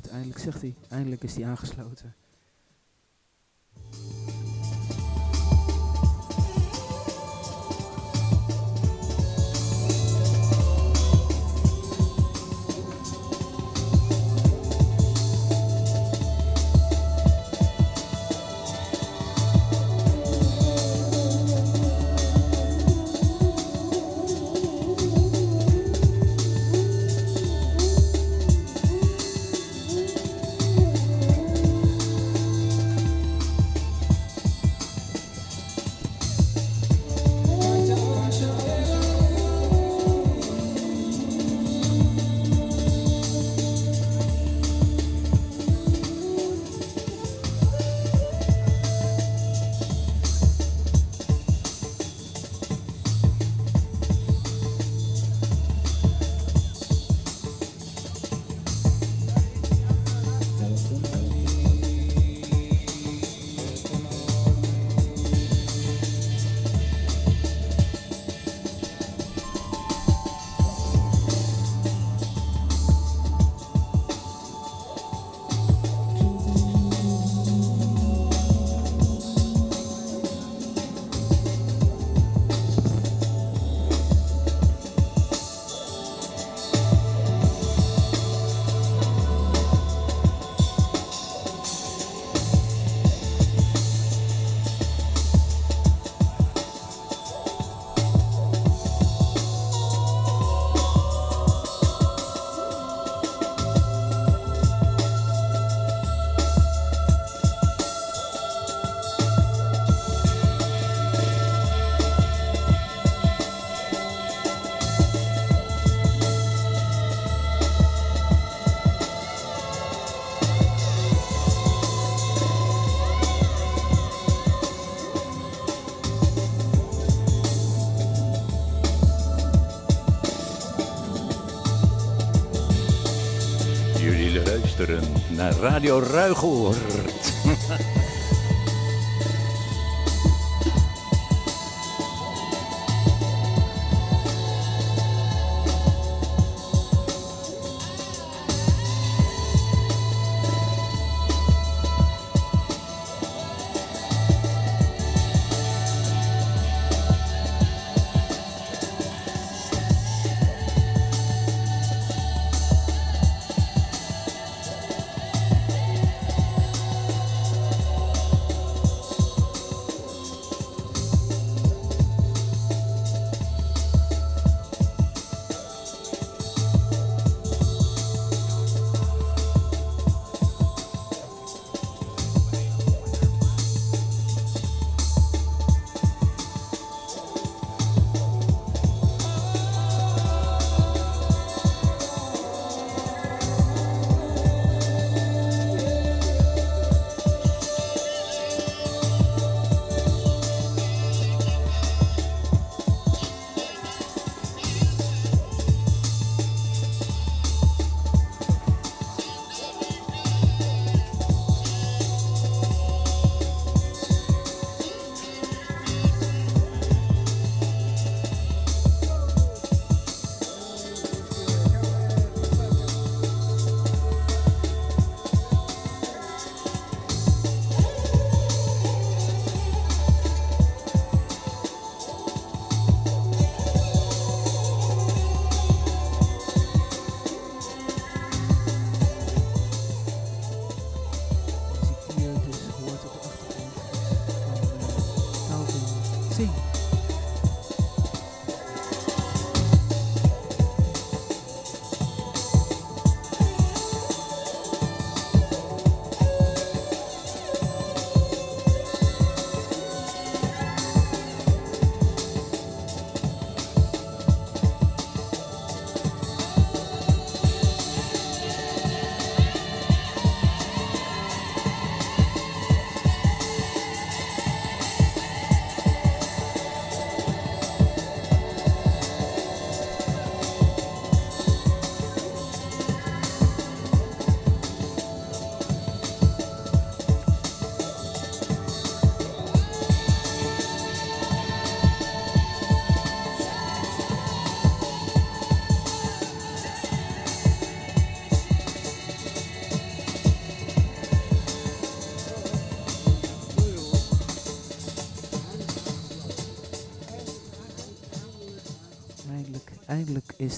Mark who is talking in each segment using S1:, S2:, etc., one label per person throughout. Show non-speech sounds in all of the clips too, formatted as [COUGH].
S1: eindelijk zegt hij, eindelijk is hij aangesloten.
S2: Radio Ruigoord.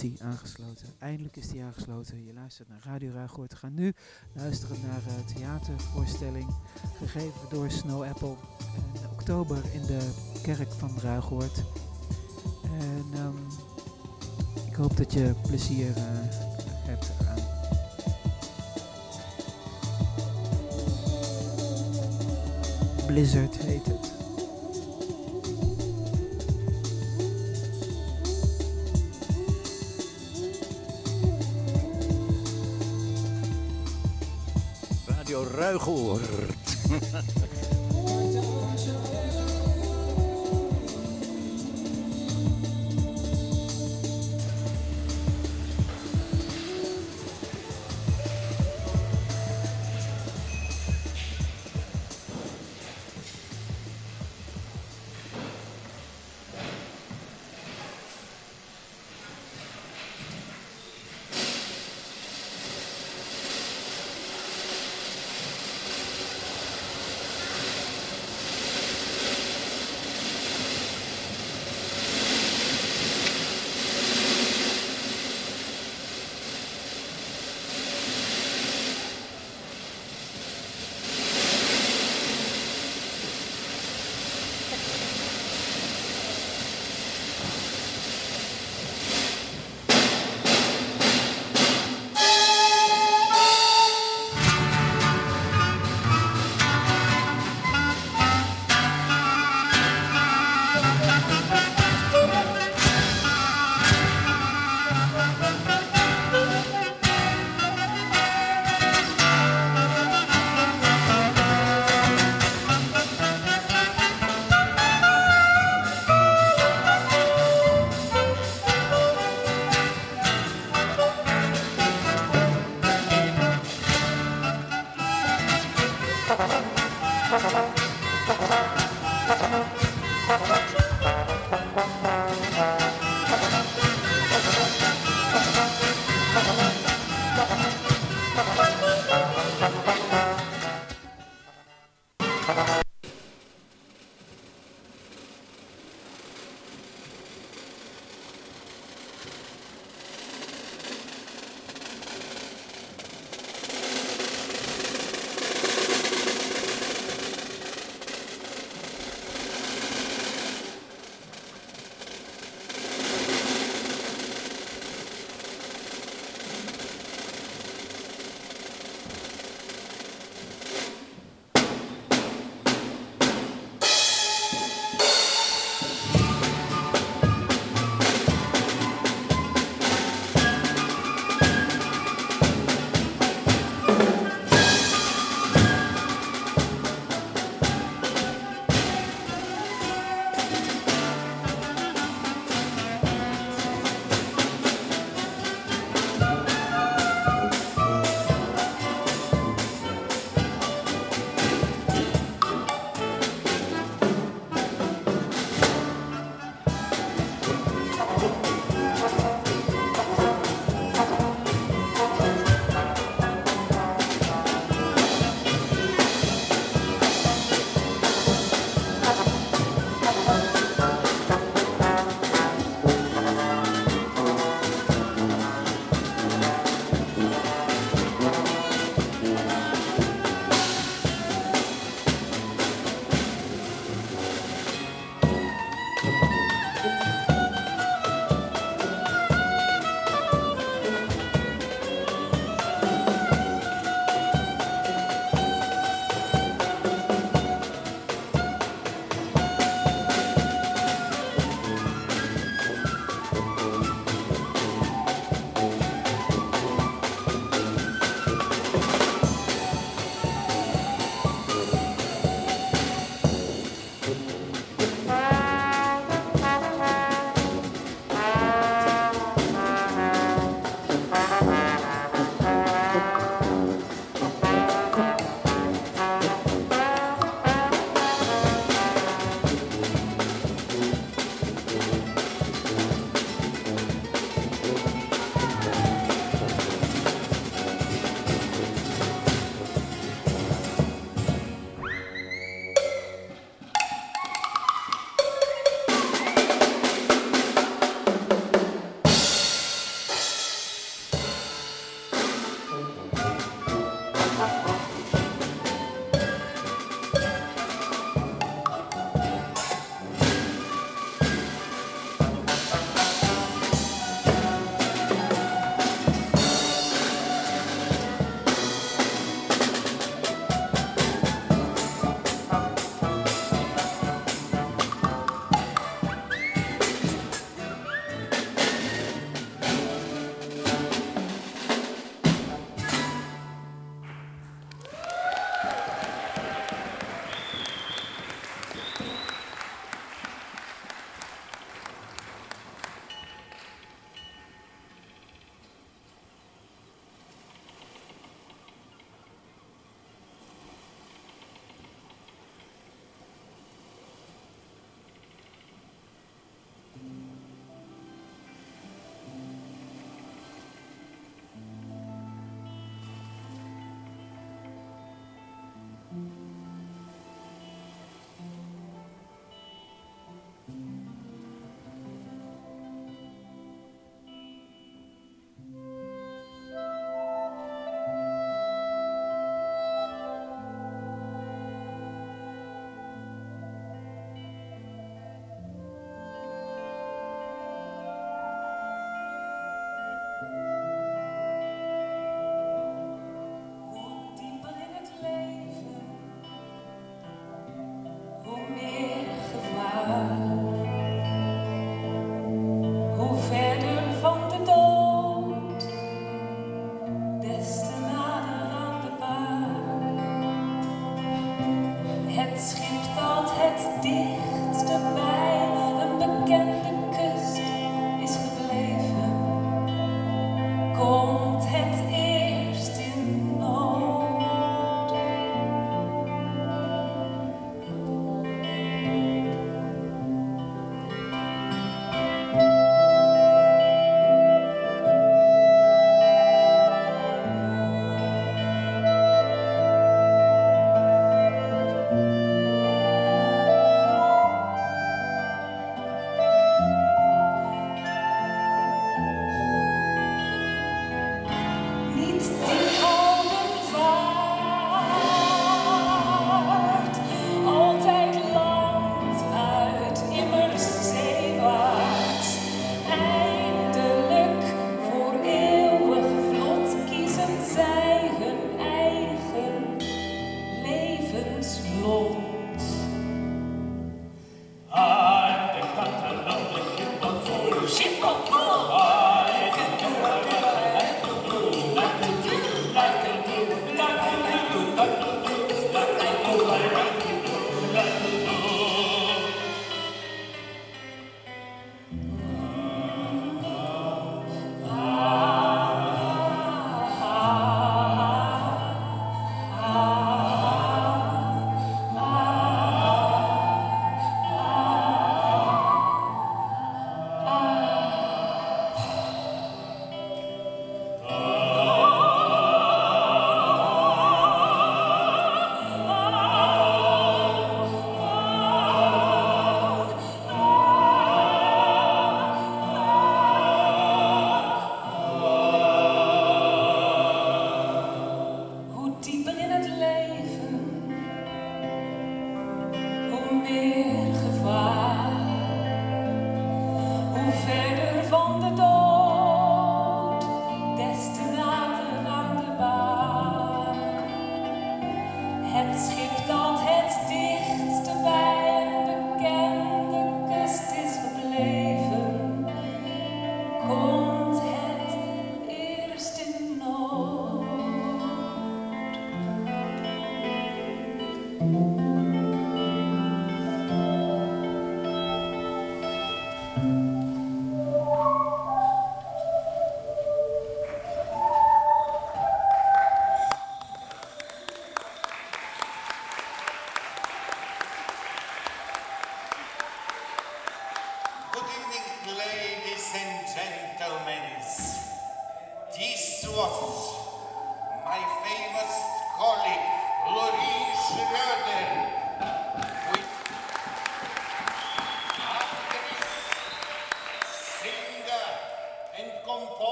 S1: Hij aangesloten. Eindelijk is hij aangesloten. Je luistert naar Radio Ruigoort. We gaan nu luisteren naar een theatervoorstelling gegeven door Snow Apple in oktober in de kerk van Ruigoort. En ehm, ik hoop dat je plezier uh, hebt eraan. Blizzard heet het.
S3: Radio [LAUGHS]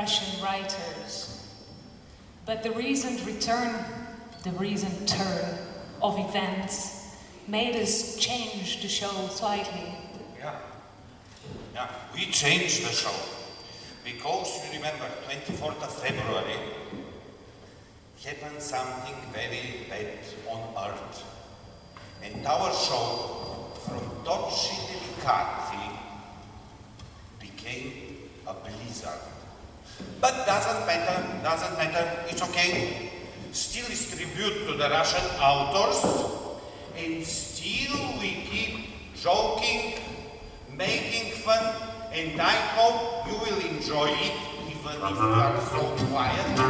S4: Russian writers, but the recent return, the recent turn of events made us change the show slightly.
S5: Yeah, yeah, we changed the show. Because you remember, 24th of February happened something very bad on Earth. And our show, it's okay. Still is tribute to the Russian authors, and still we keep joking, making fun, and I hope you will enjoy it, even if you are so quiet.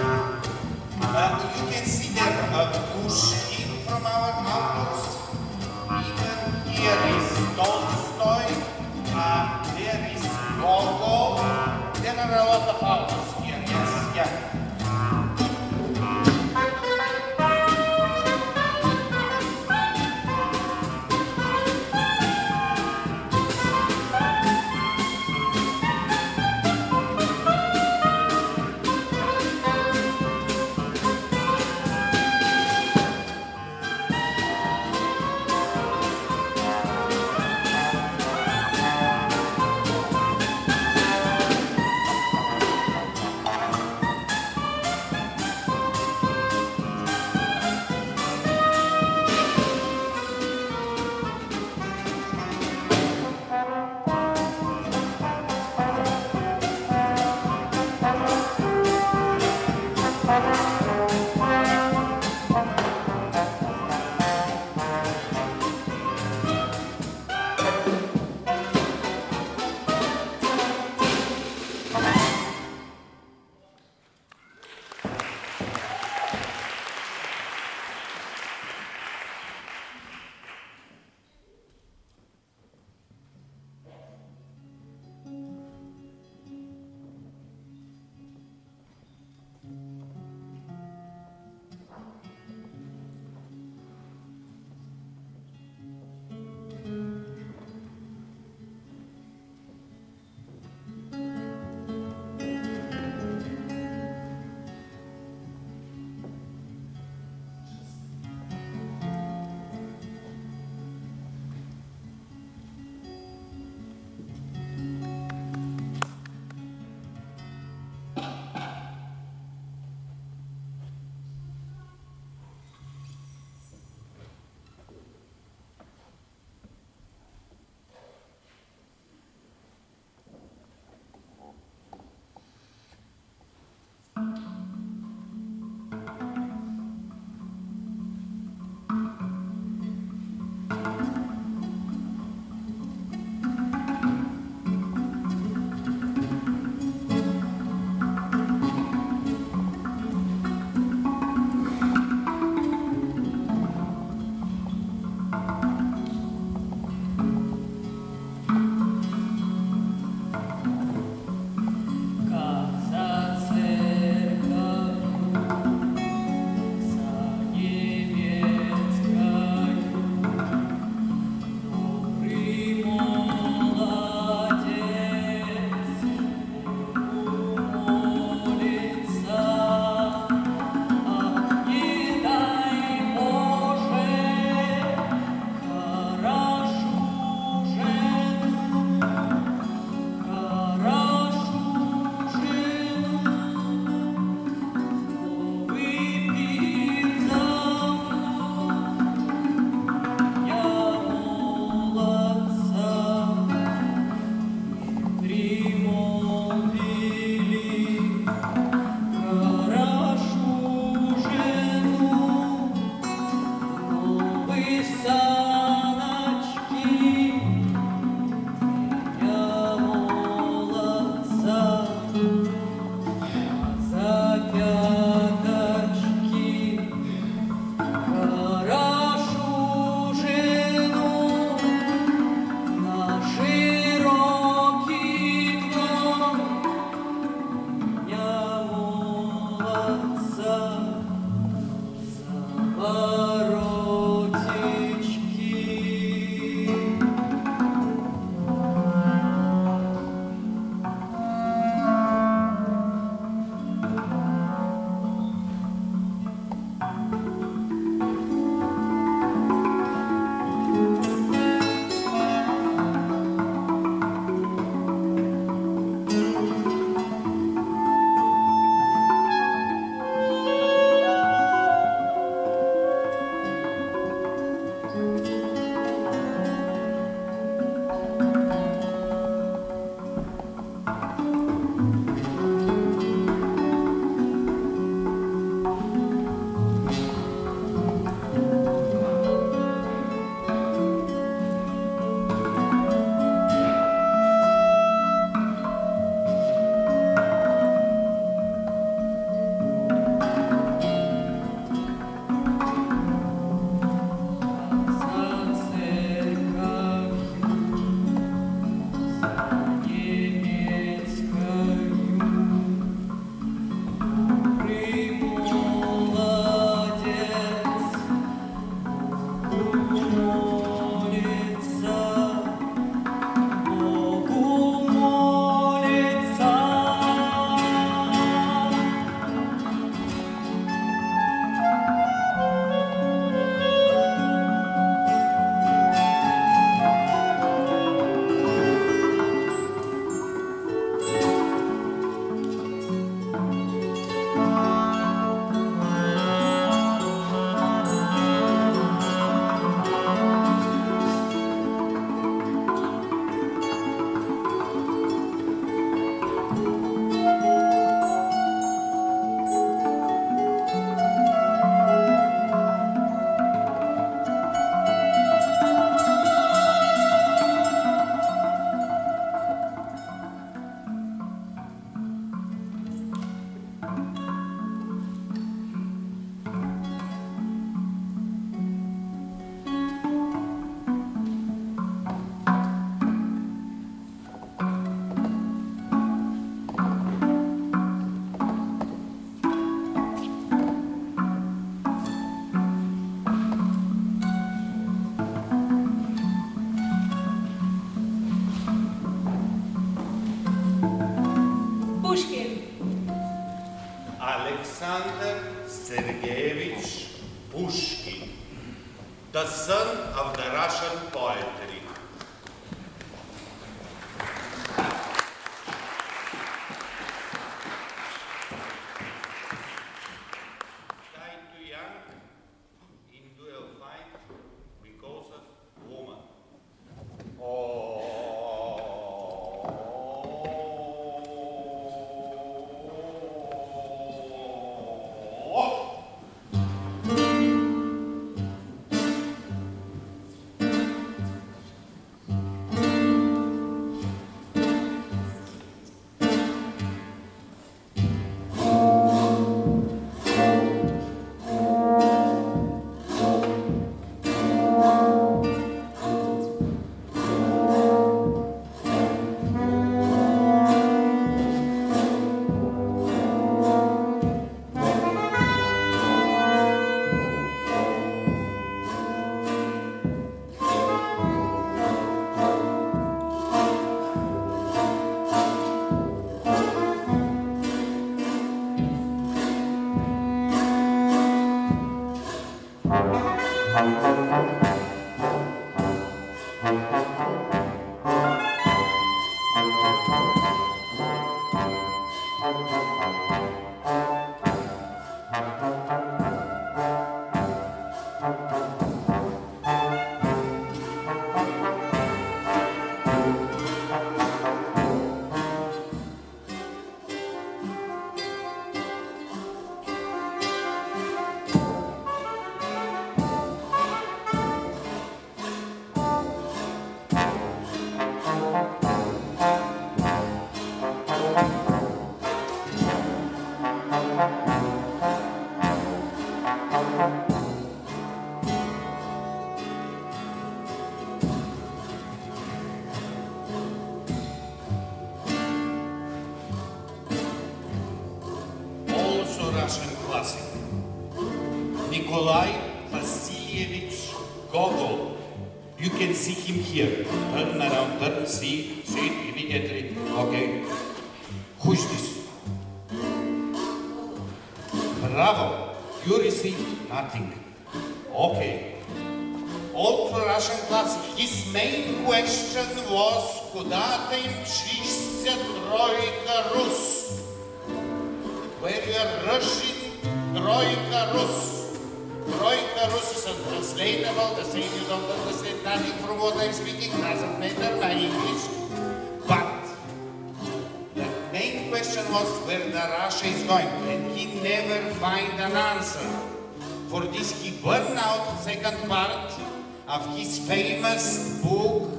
S5: his famous book,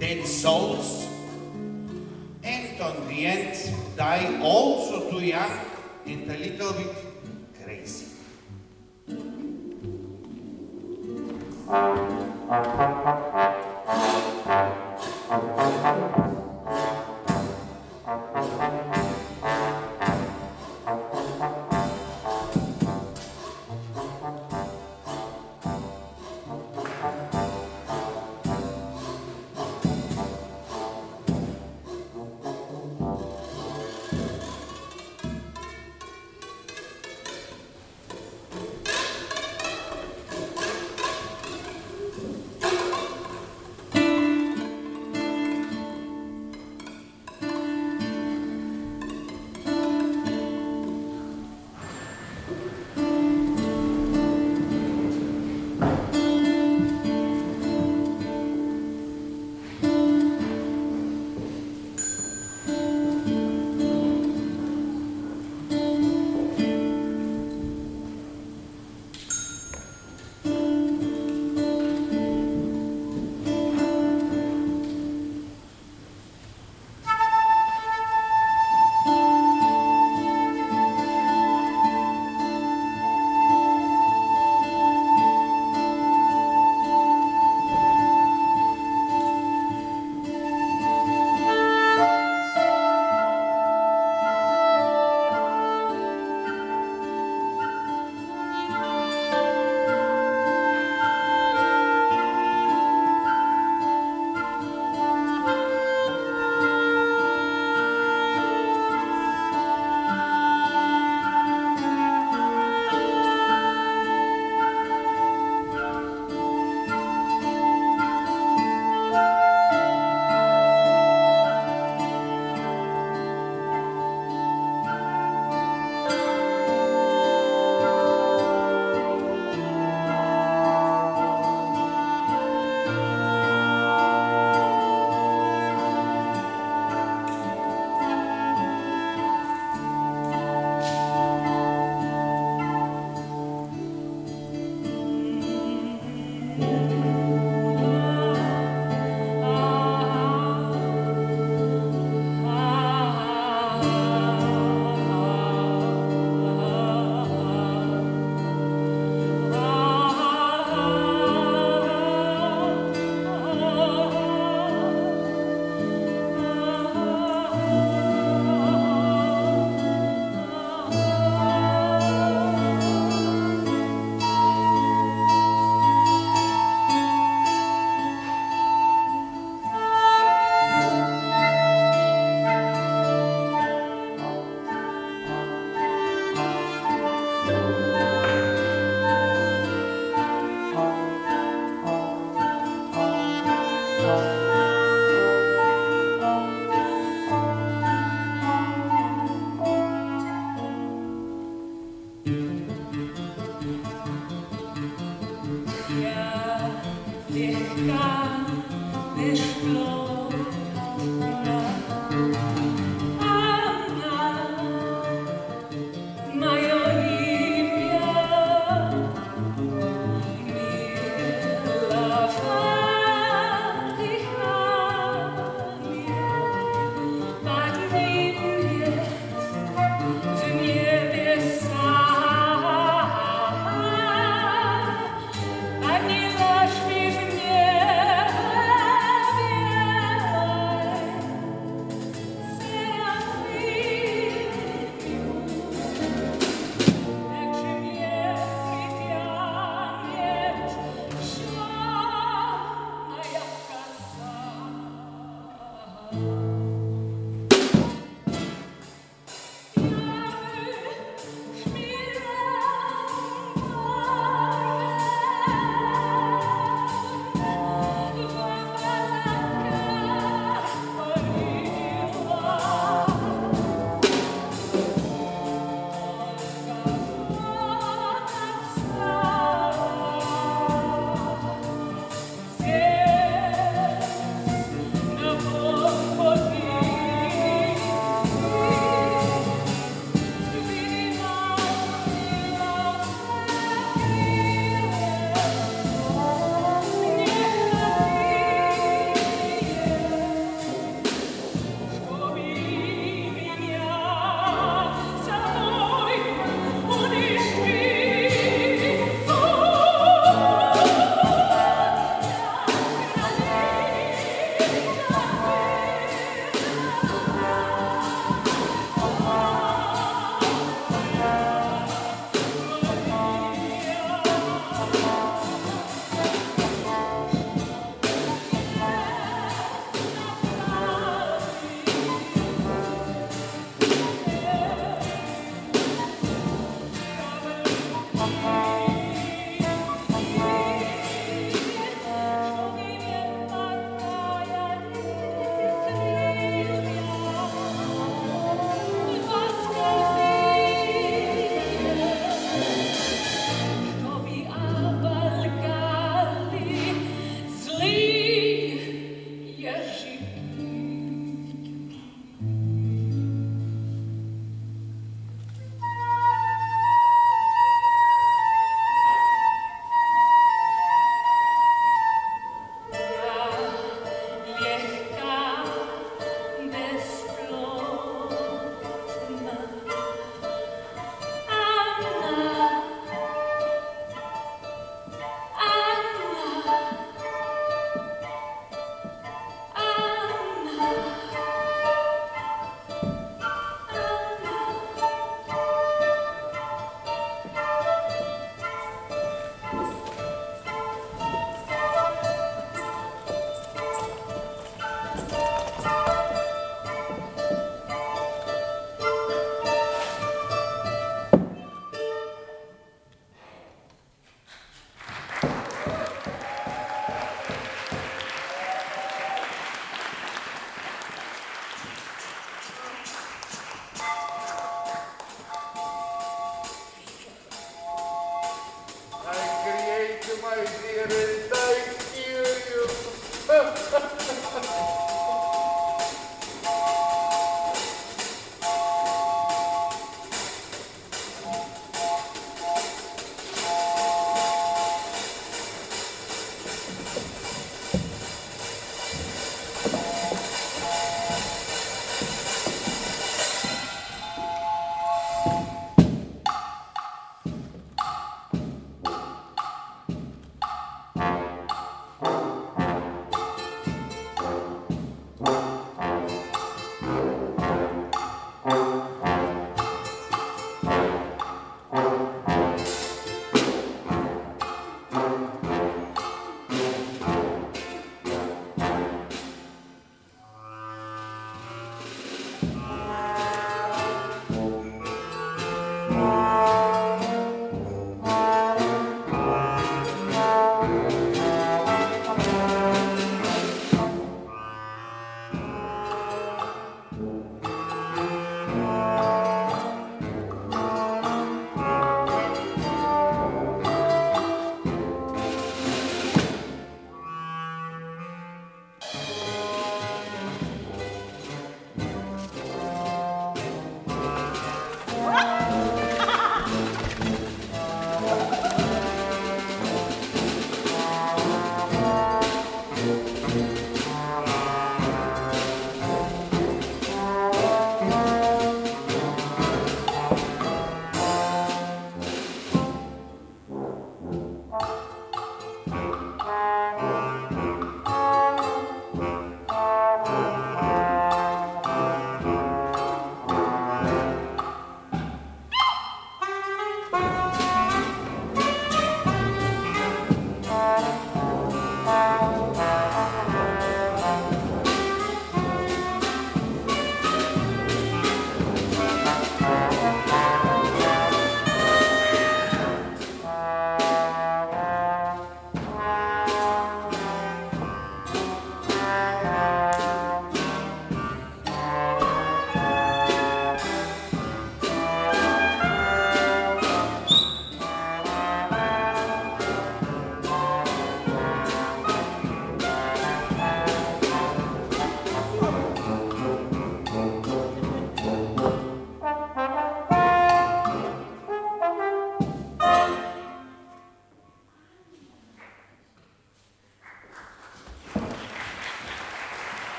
S5: Dead Souls, and on the end die also too young and a little bit crazy.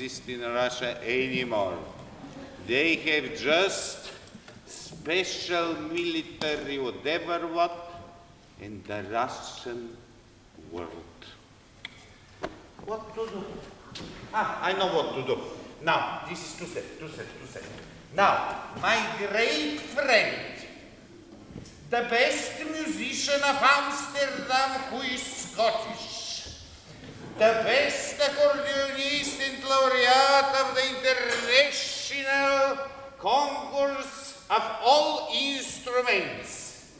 S6: Exist in Russia anymore. They have just special military whatever what in the Russian world. What to do? Ah, I know what to do. Now, this is too sad, too sad, too sad. Now, my great friend, the best musician of Amsterdam who is Scottish, the best accordionist and laureate of the international concourse of all instruments,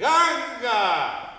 S6: Ganga.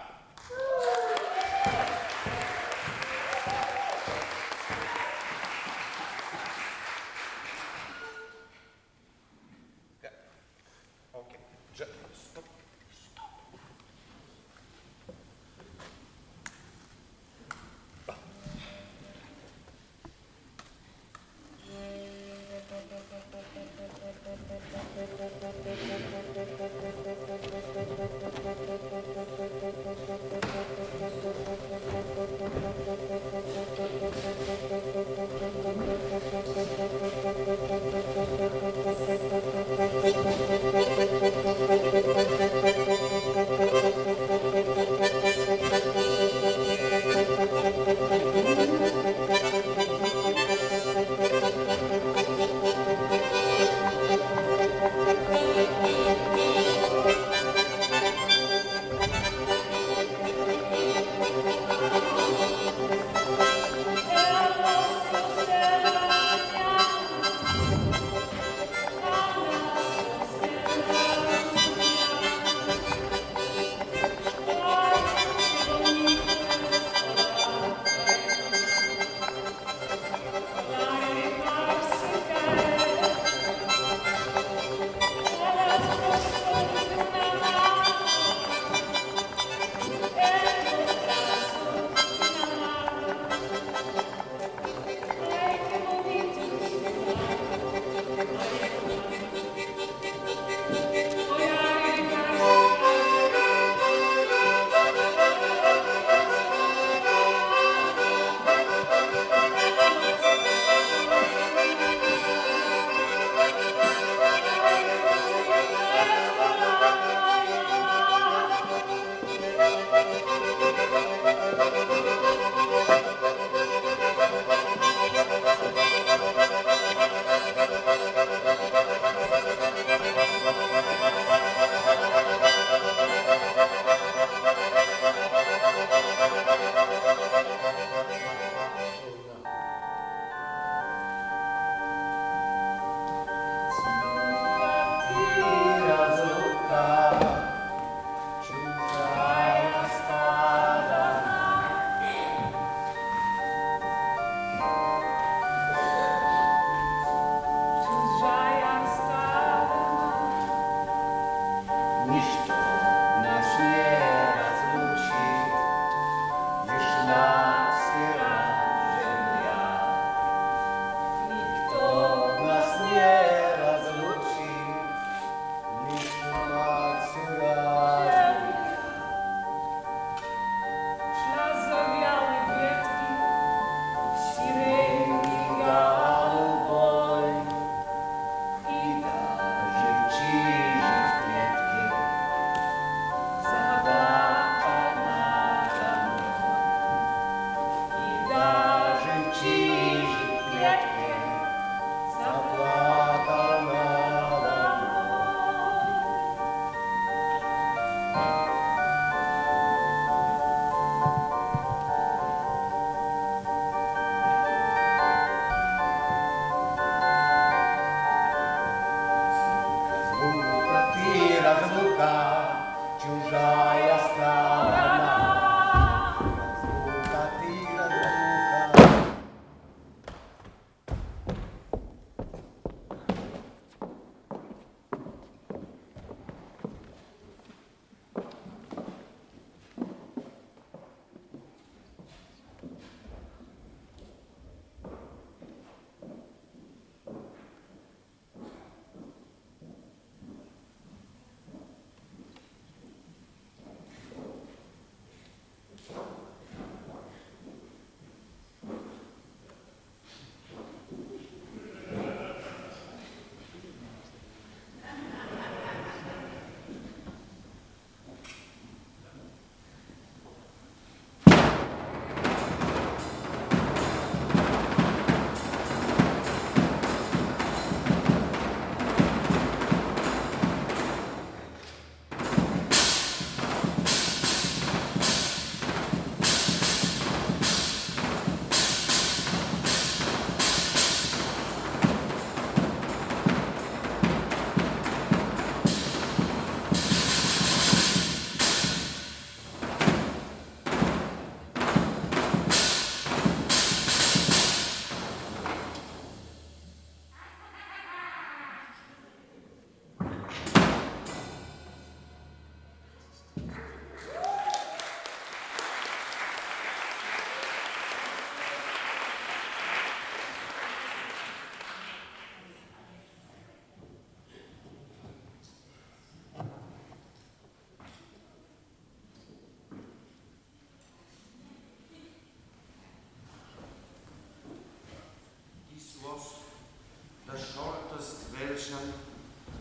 S7: на шората е с Велчан,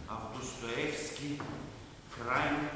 S7: а в
S4: Достоевски крайно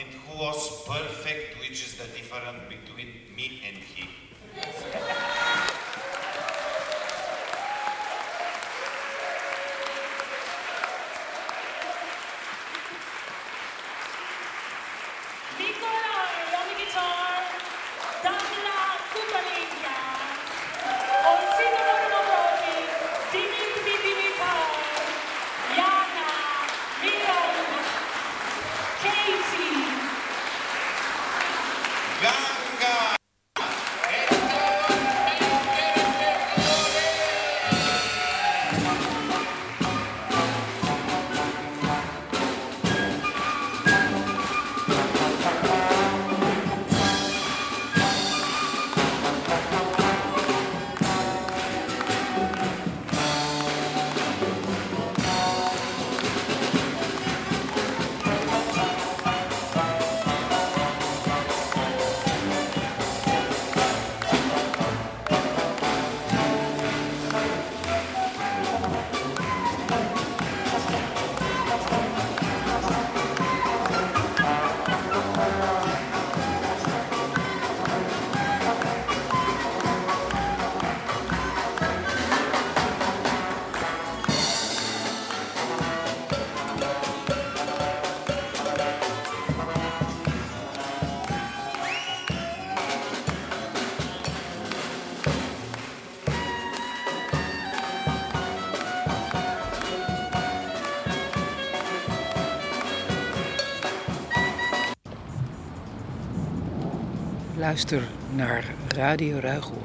S4: and who was perfect, which is the difference between me Luister naar Radio Ruigoord.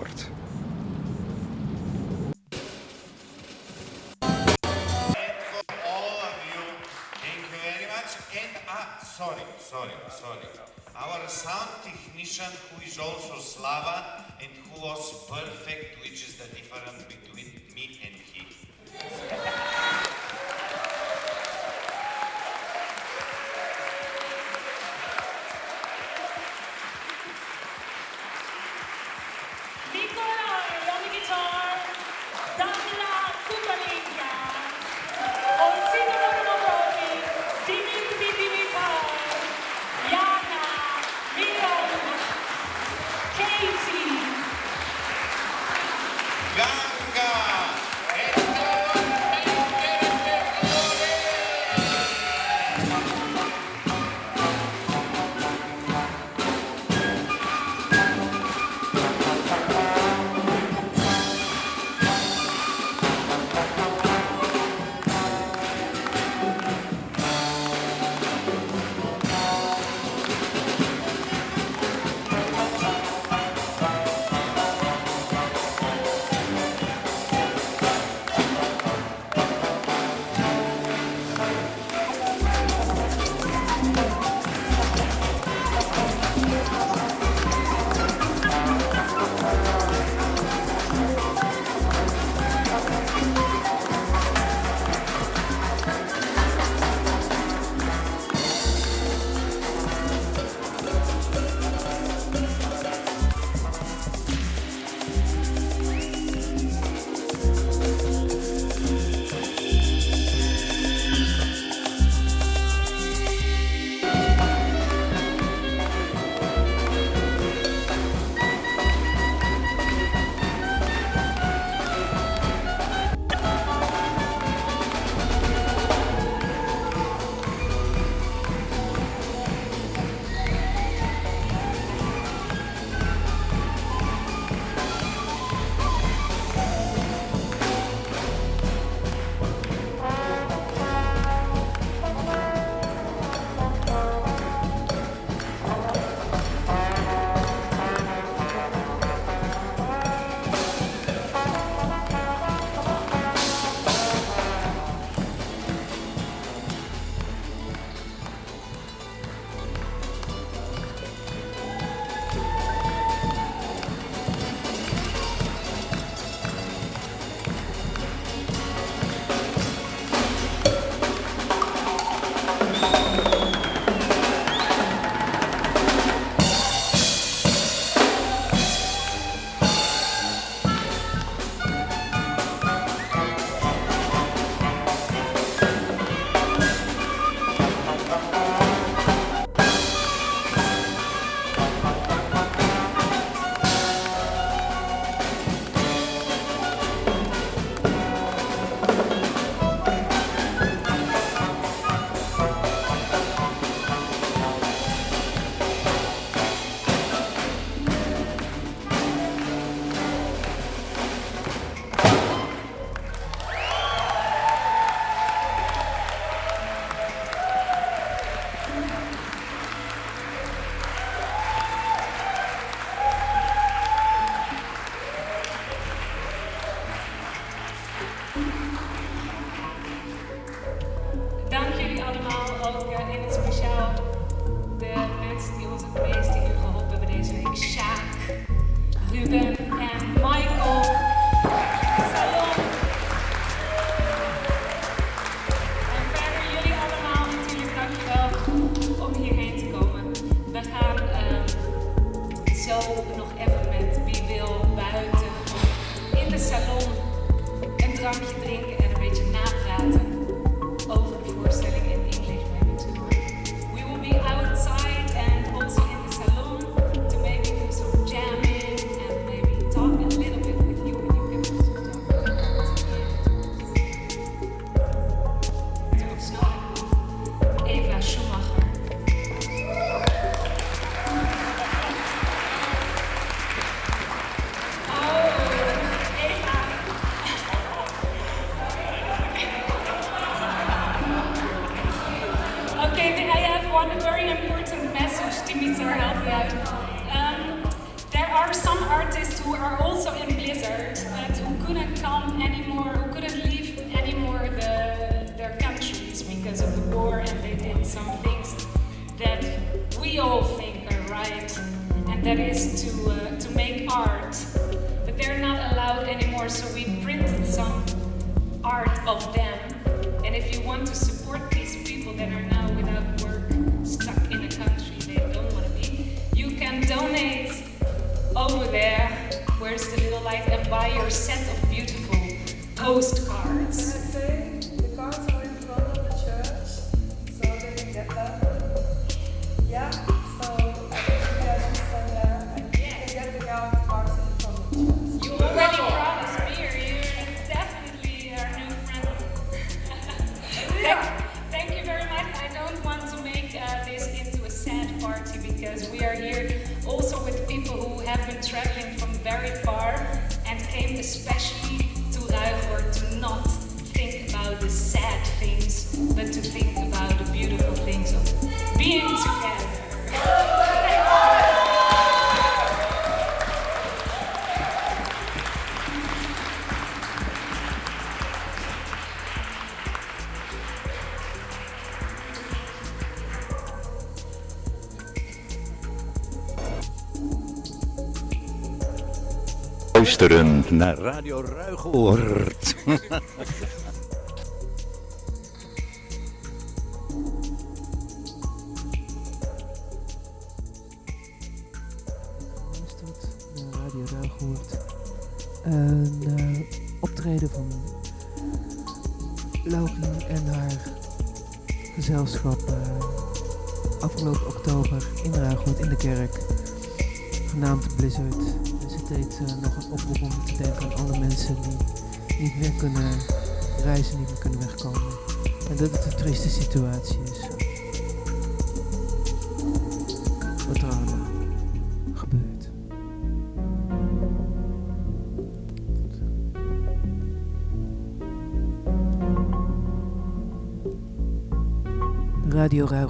S1: Naar Radio Ruigoord. [LAUGHS]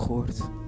S8: Radio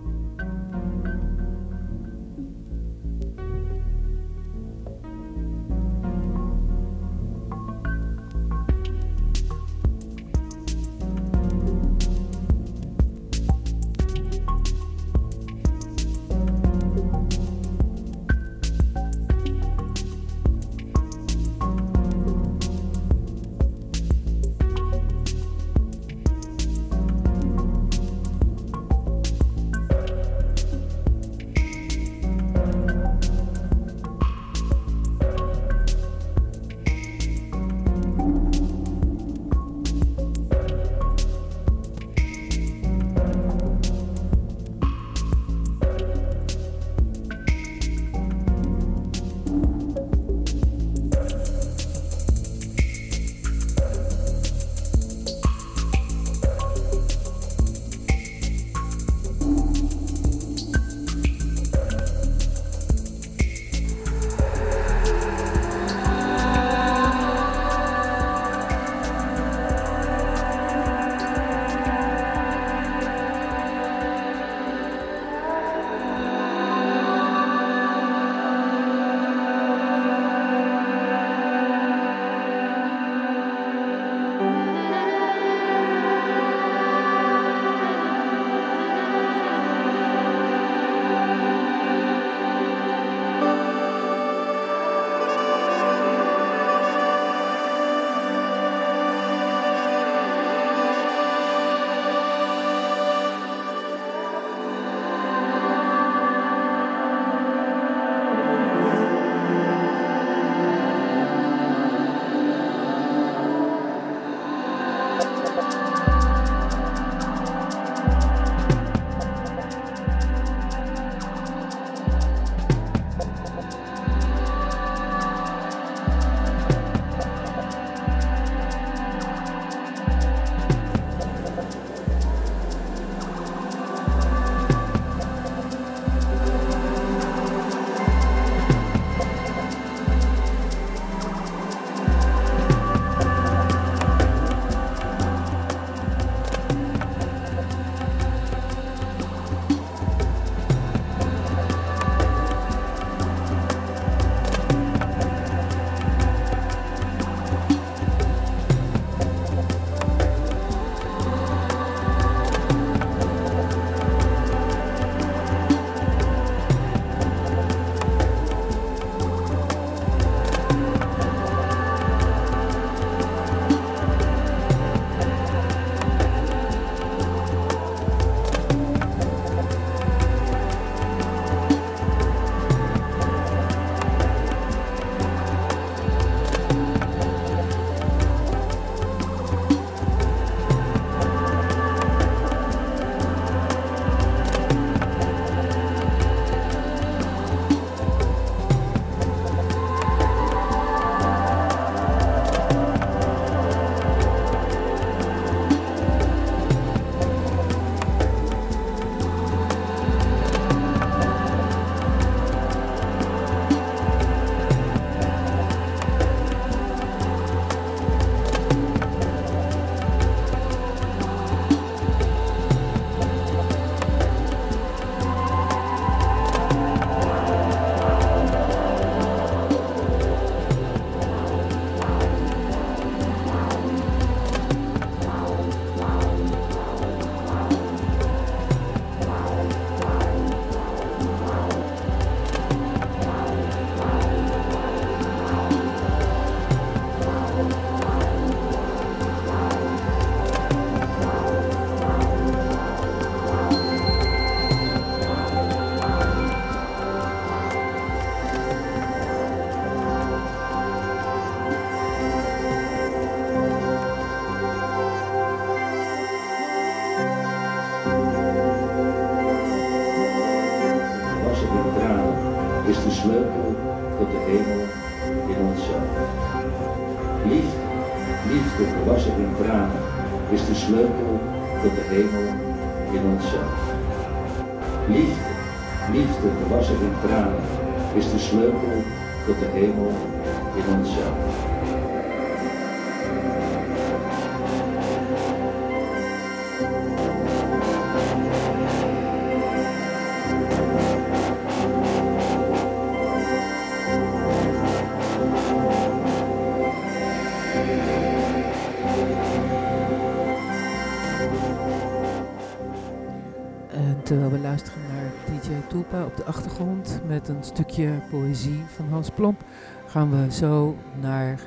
S1: met een stukje poëzie van Hans Plomp, gaan we zo naar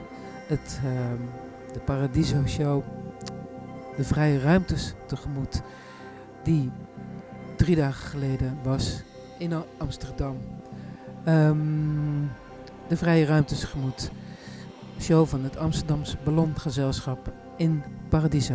S1: het, ehm, de Paradiso Show, de Vrije Ruimtes tegemoet, die drie dagen geleden was in Am- Amsterdam. Ehm, de Vrije Ruimtes tegemoet, show van het Amsterdamse Ballongezelschap in Paradiso.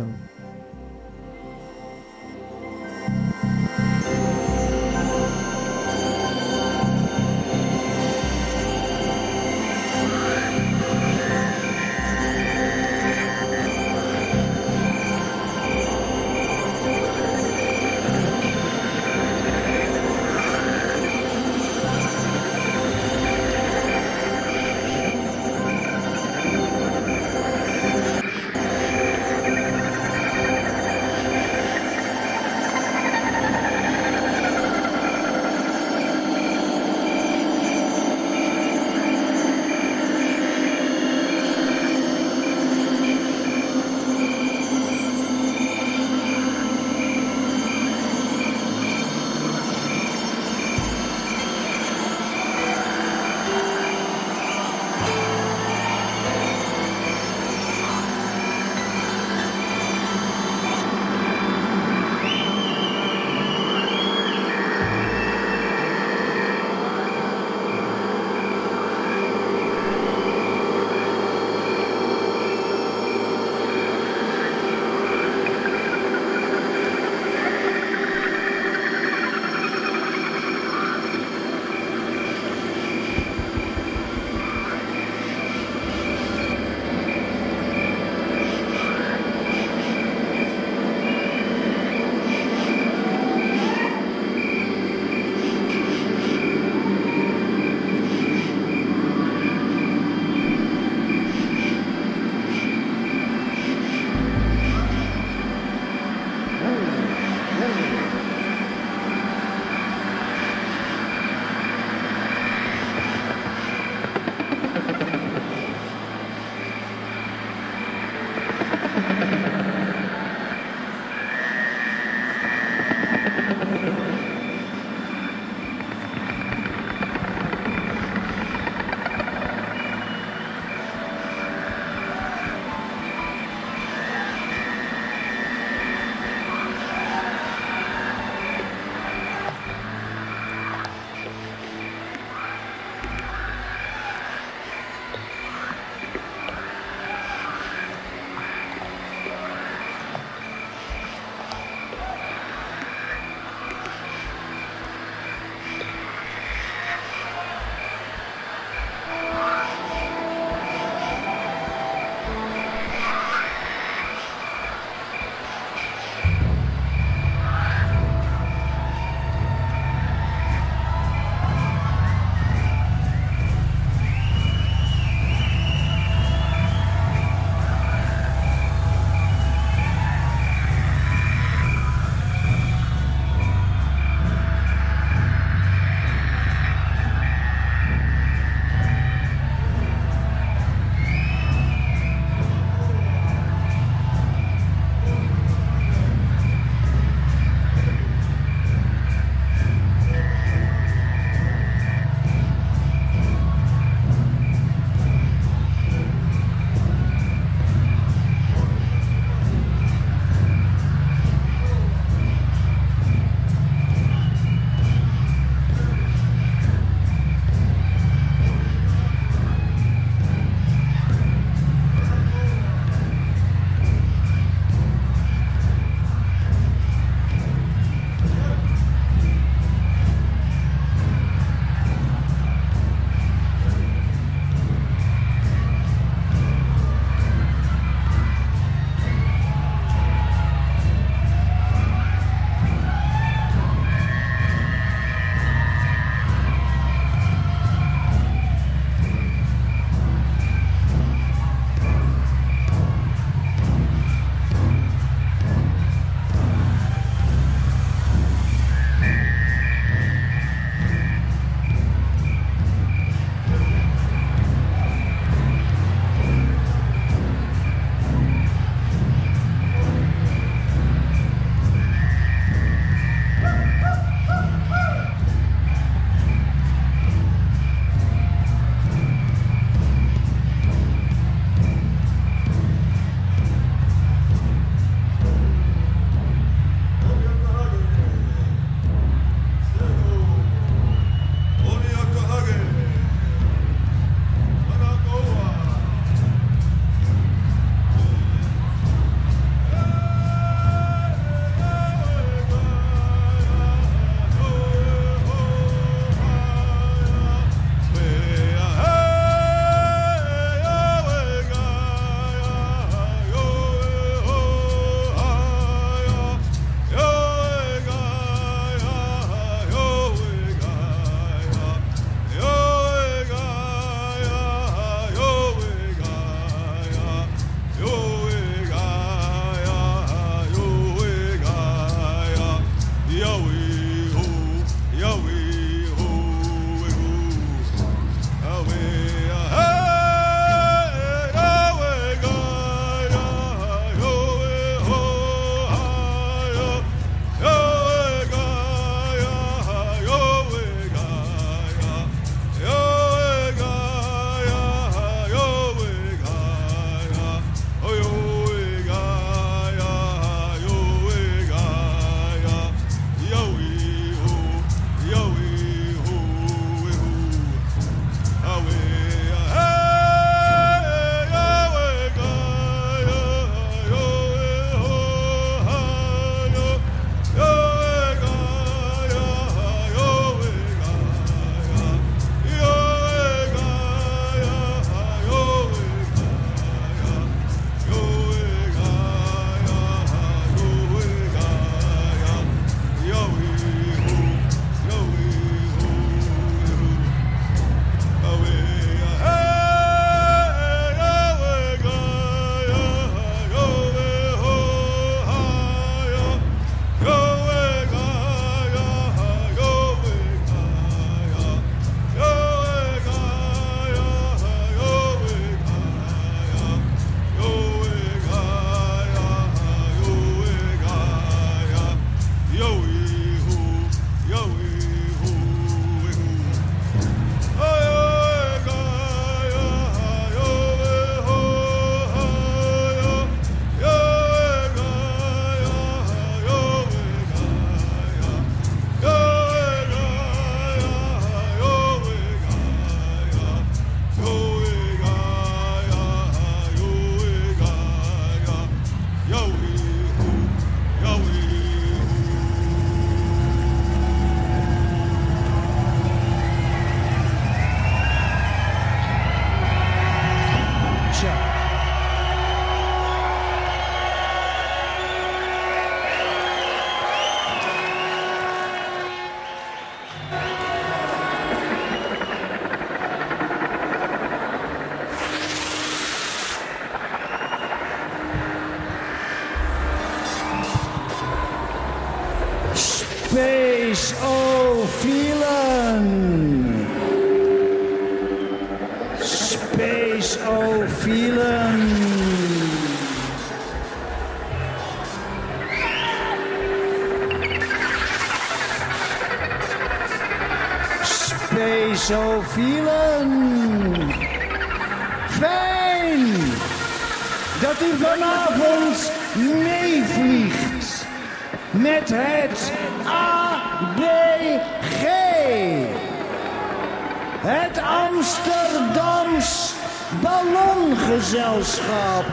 S9: Ballongezelschap.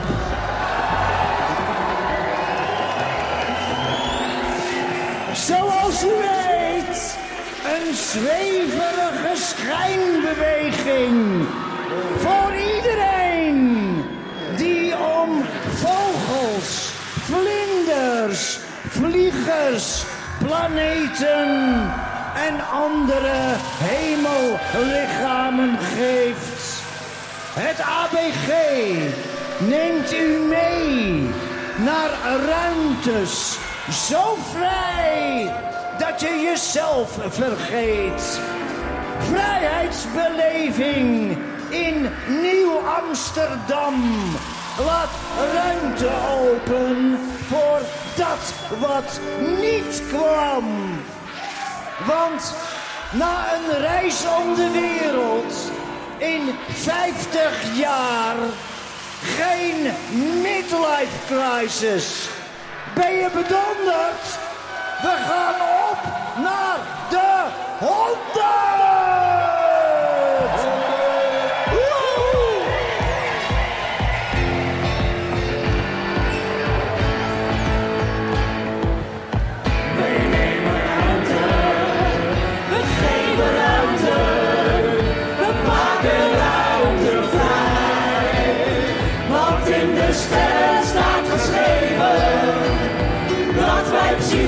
S9: Zoals u weet, een zweverige schijnbeweging voor iedereen die om vogels, vlinders, vliegers, planeten en andere hemellichamen geeft. Het ABG neemt u mee naar ruimtes zo vrij dat je jezelf vergeet. Vrijheidsbeleving in Nieuw Amsterdam. Laat ruimte open voor dat wat niet kwam. Want na een reis om de wereld in 50 jaar geen midlife crisis. Ben je bedonderd? We gaan op naar de 100!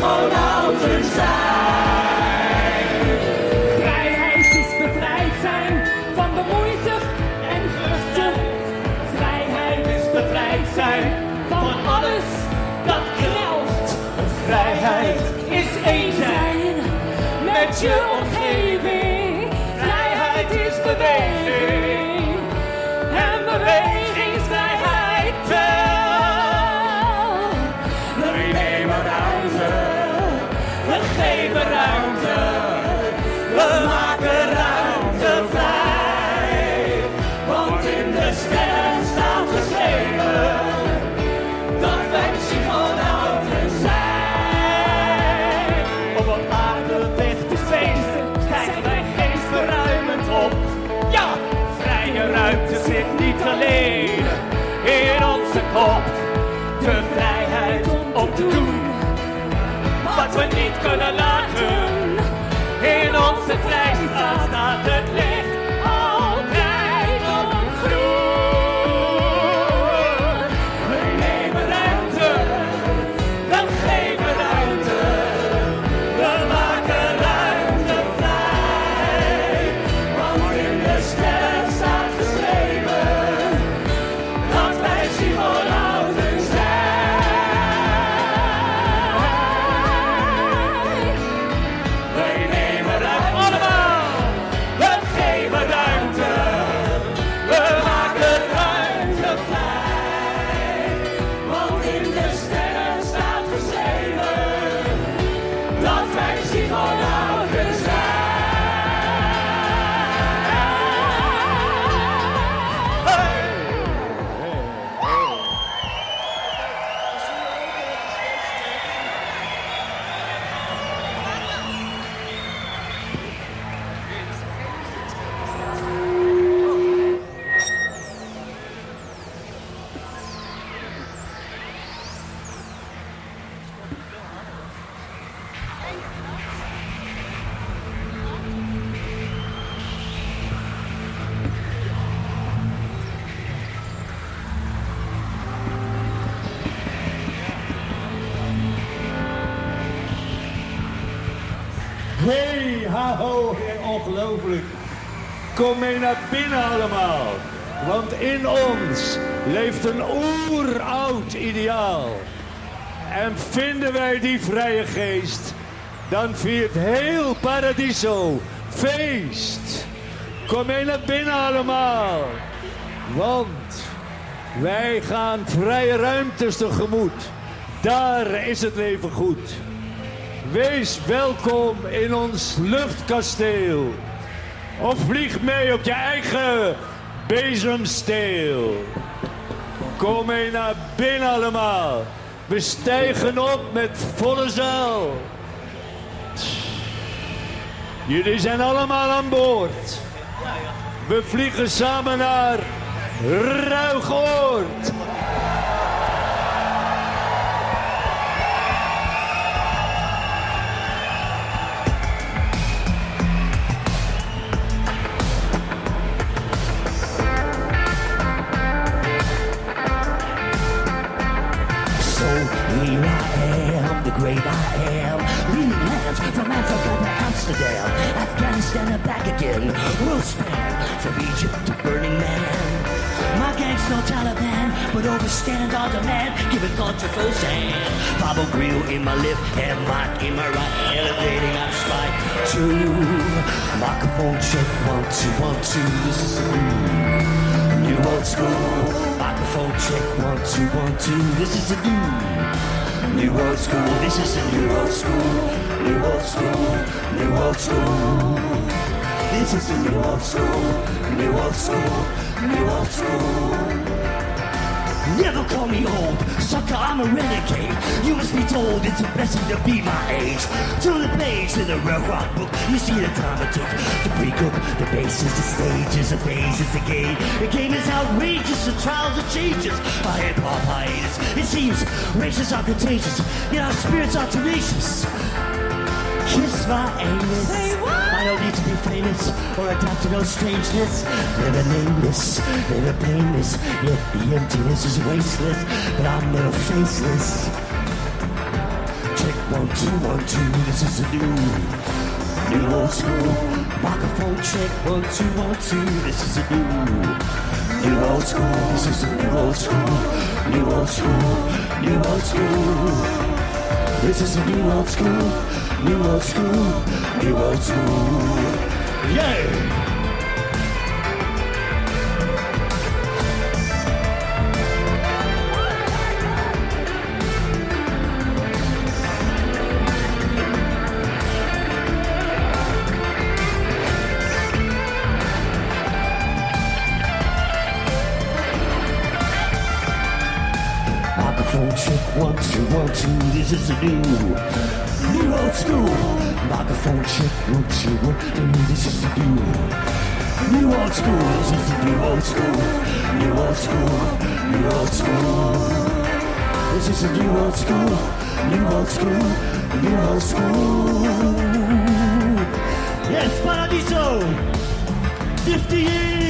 S10: Wij psychonauten zijn. Vrijheid is bevrijd zijn van bemoeizucht en vruchten. Vrijheid is bevrijd zijn van alles dat knelt. Vrijheid is één zijn met je omgeving. Vrijheid is beweging we niet kunnen laten. In onze vrijstaat
S11: Kom mee naar binnen allemaal. Want in ons leeft een oeroud ideaal. En vinden wij die vrije geest,
S12: dan viert heel Paradiso feest. Kom mee naar binnen allemaal. Want wij gaan vrije ruimtes tegemoet. Daar is het leven goed. Wees welkom in ons luchtkasteel. Of vlieg mee op je eigen bezemsteel. Kom mee naar binnen allemaal. We stijgen op met volle zaal. Jullie zijn allemaal aan boord. We vliegen samen naar Ruigoord.
S13: From Africa to Amsterdam, Afghanistan and back again. Span from Egypt to Burning Man. My gang's no Taliban, but overstand our demand. Give it sand. Bible grill in my left hand, mic in my right, elevating out spike. True. Microphone check, one, two, one, two. This is a new, new old school. Microphone check, one, two, one, two. This is a new, new old school. This is a new old school, new old school, new old school. This is a new old school, new old school, new old school. Never call me old, sucker, I'm a renegade. You must be told it's a blessing to be my age. Turn the page to the rough rock book. You see the time it took to pre-cook the bases, the stages, the phases, the game. The game is outrageous, the trials are changes. My hip-hop hiatus, it seems races are contagious, yet our spirits are tenacious. Kiss my anus. Say what? I don't need to be famous or adapt to no strangeness. Never nameless, never painless. Yet the emptiness is wasteless, but I'm never faceless. Check one, two, one, two. This is a new, new old school. Microphone check one, two, one, two. This is a new, new old school. This is a new old school, new old school, new old school. This is a new old school, new old school, new old school. Yeah! This is a new new old school. Microphone check one two one two. This is a new new old school. This is a new old school. New old school. New old school. This is a new old school. New old school. New old school. Yes, Paradiso. Fifty
S14: years.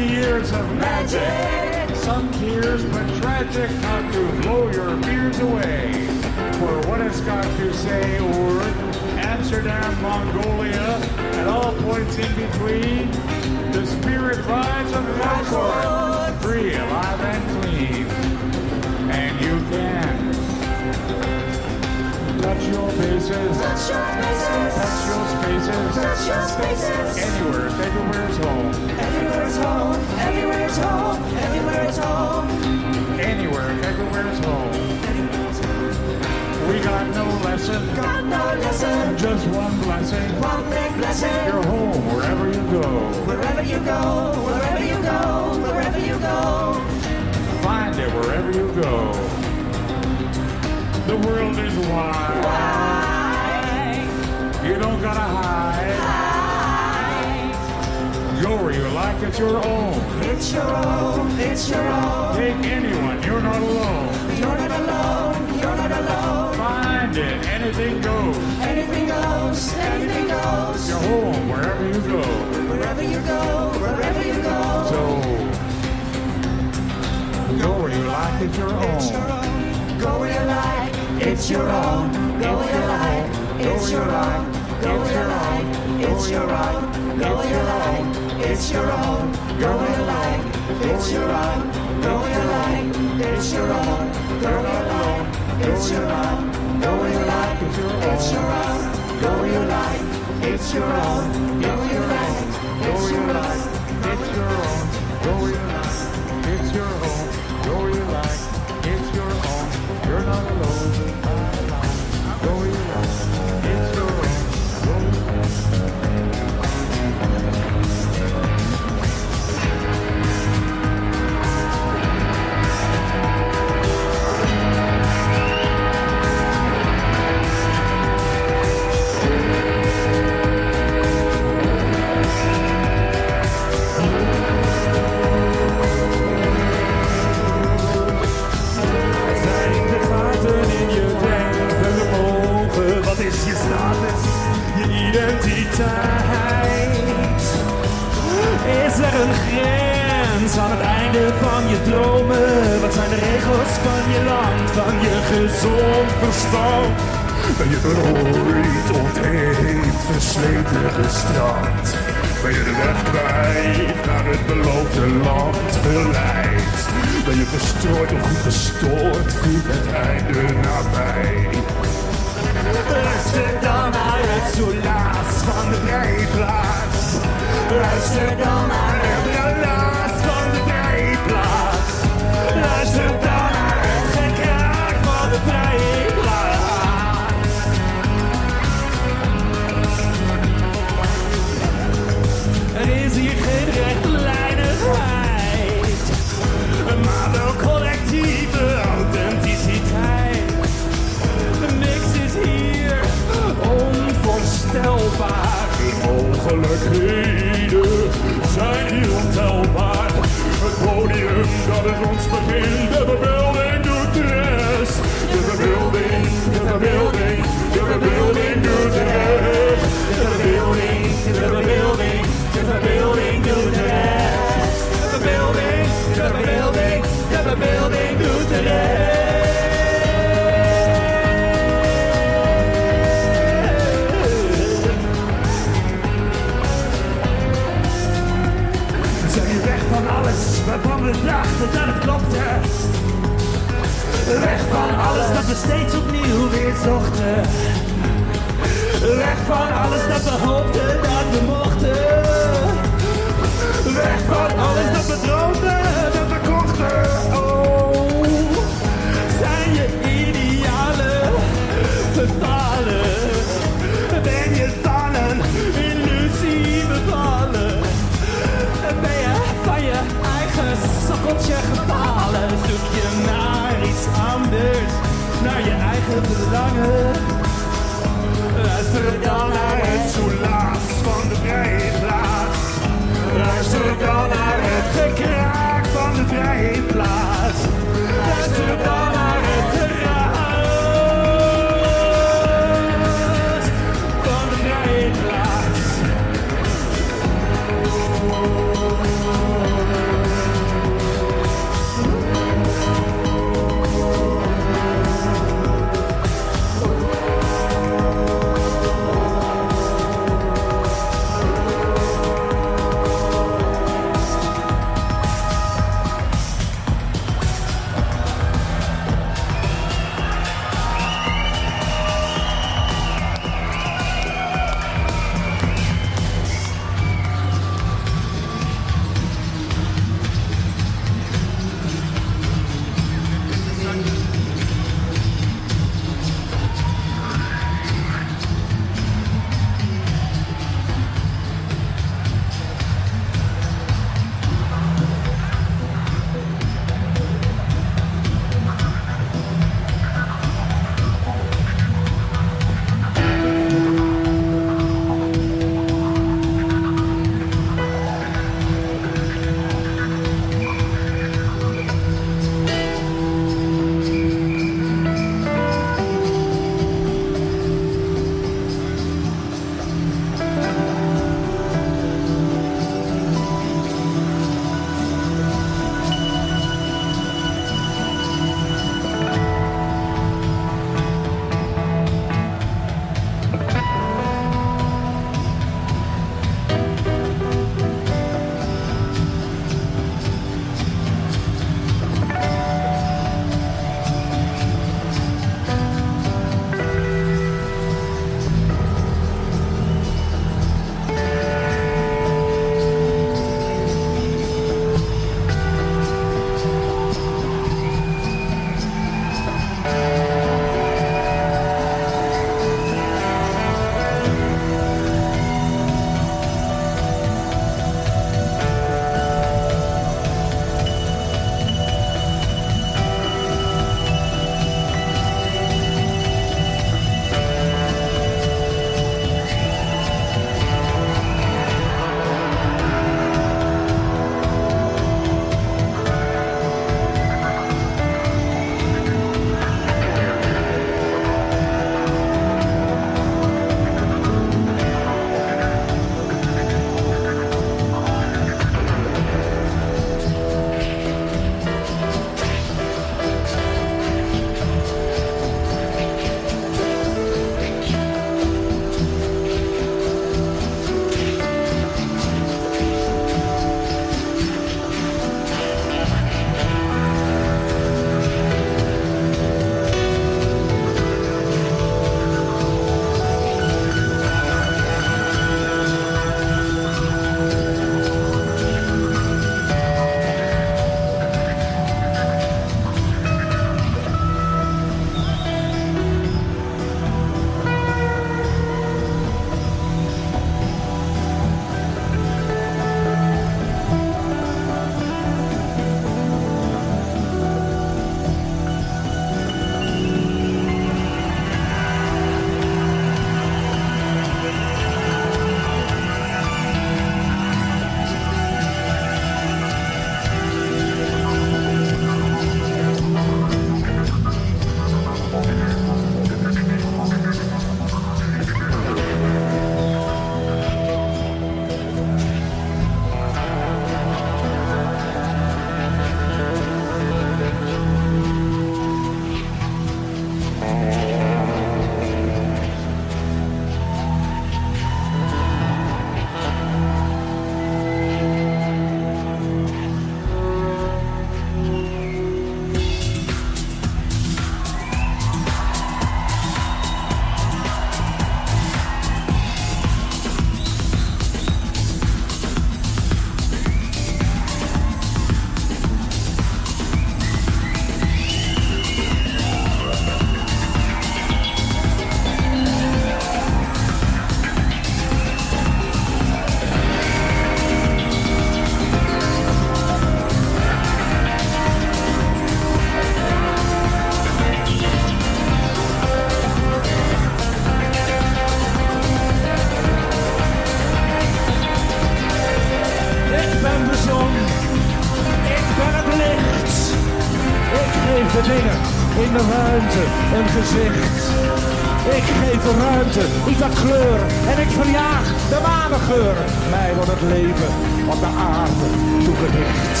S14: Wat
S15: kleur en ik verjaag de manengeur. Mij wordt het leven op de aarde toegedicht.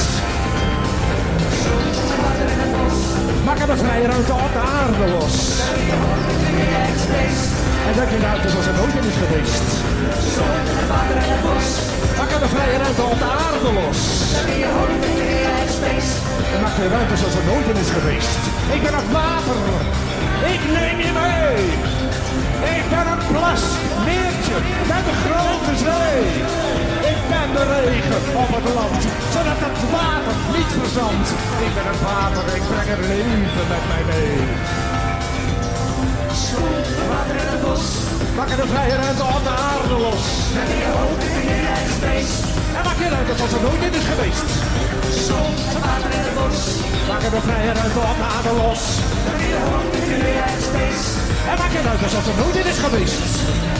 S15: Maak de vrije ruimte op de aarde los. En dat je ruimte zoals er nooit in is geweest. Maak de vrije ruimte op de aarde los. En maak de ruimte zoals er nooit in is geweest. Ik ben het water. Ik neem je mee. Ik ben een plas, meertje, bij de grote zee. Ik ben de regen op het land, zodat het water niet verzandt. Ik ben het water, ik breng het leven met mij mee. Water in het bos. Maak de vrije ruimte op de aarde los. En je hoofd in eigen space. En maak je ruimte zoals er nooit in is geweest zon, water de bos. Maken de vrije ruimte op adem los. De wereld, de en maak een uit alsof er nooit in is geweest.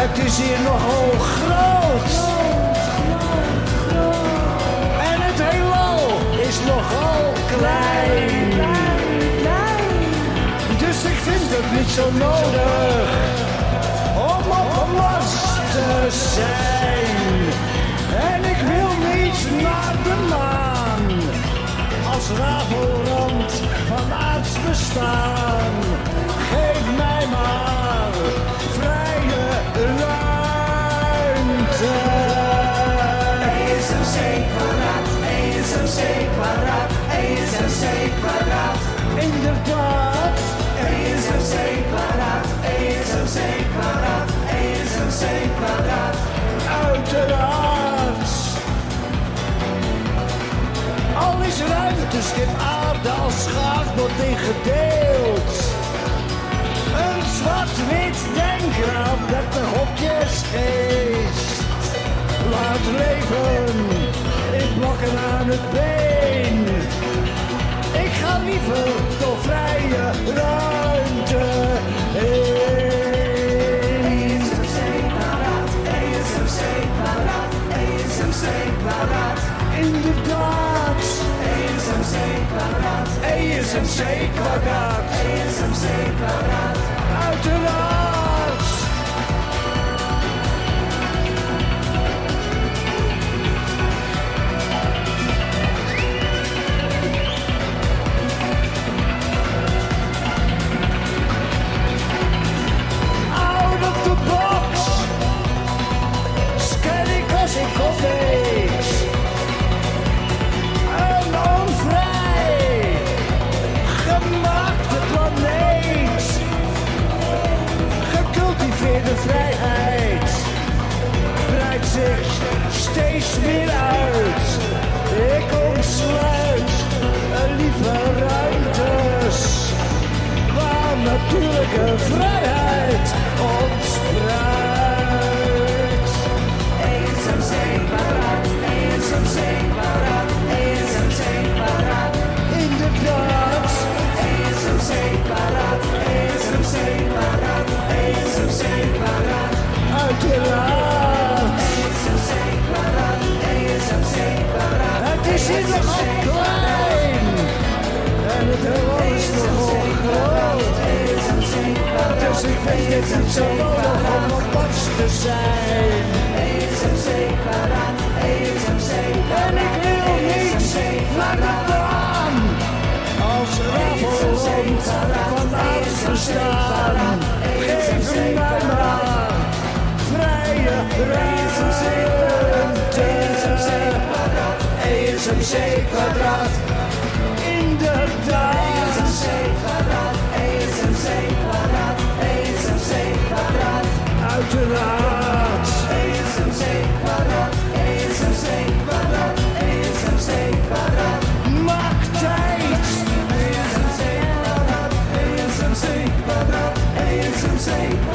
S15: Het is
S9: hier nogal groot. En het heelal is nogal klein. Dus ik vind het niet zo nodig om op Mars te zijn. En ik wil niet naar de maan als rafelrand van aards bestaan. Geef mij maar vrije
S16: ESMC kwadraat, ESMC kwadraat.
S9: Inderdaad.
S16: ESMC kwadraat, ESMC kwadraat, ESMC kwadraat.
S9: Uiteraard. Al is ruimteschip aarde als schaaf wordt ingedeeld. Een zwart-wit denkraam met de hokjes geest. Laat leven in blokken aan het been. Ik ga liever door vrije ruimte heen.
S16: ESMC kwadraat, ESMC kwadraat, ESMC kwadraat.
S9: Inderdaad.
S16: ESMC kwadraat,
S9: ESMC kwadraat.
S16: ESMC kwadraat.
S9: Uiteraard. vrijheid breidt zich steeds meer uit. Ik ontsluit lieve ruimtes waar natuurlijke vrijheid ontspruit.
S17: Eenzaam
S15: zijn paraat, eenzaam zijn paraat, eenzaam zijn
S17: paraat. Inderdaad, eenzaam zijn paraat, eenzaam zijn paraat. Het is niet nogal klein.
S15: En het is nogal groot. Dus ik weet het niet zo nodig op pas zijn. En ik wil niet langer als raffel van afgestaan. Geef hem mij maar. ESMC kwadraat. E Inderdaad.
S17: ESMC kwadraat, ESMC kwadraat, ESMC kwadraat.
S15: Uiteraard.
S17: ESMC kwadraat, ESMC kwadraat, E ESMC kwadraat.
S15: Maak tijd.
S17: ESMC kwadraat, ESMC kwadraat, ESMC kwadraat.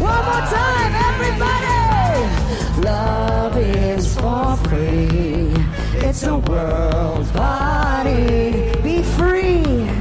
S16: One more time, everybody. Love is for free. It's a world party. Be free.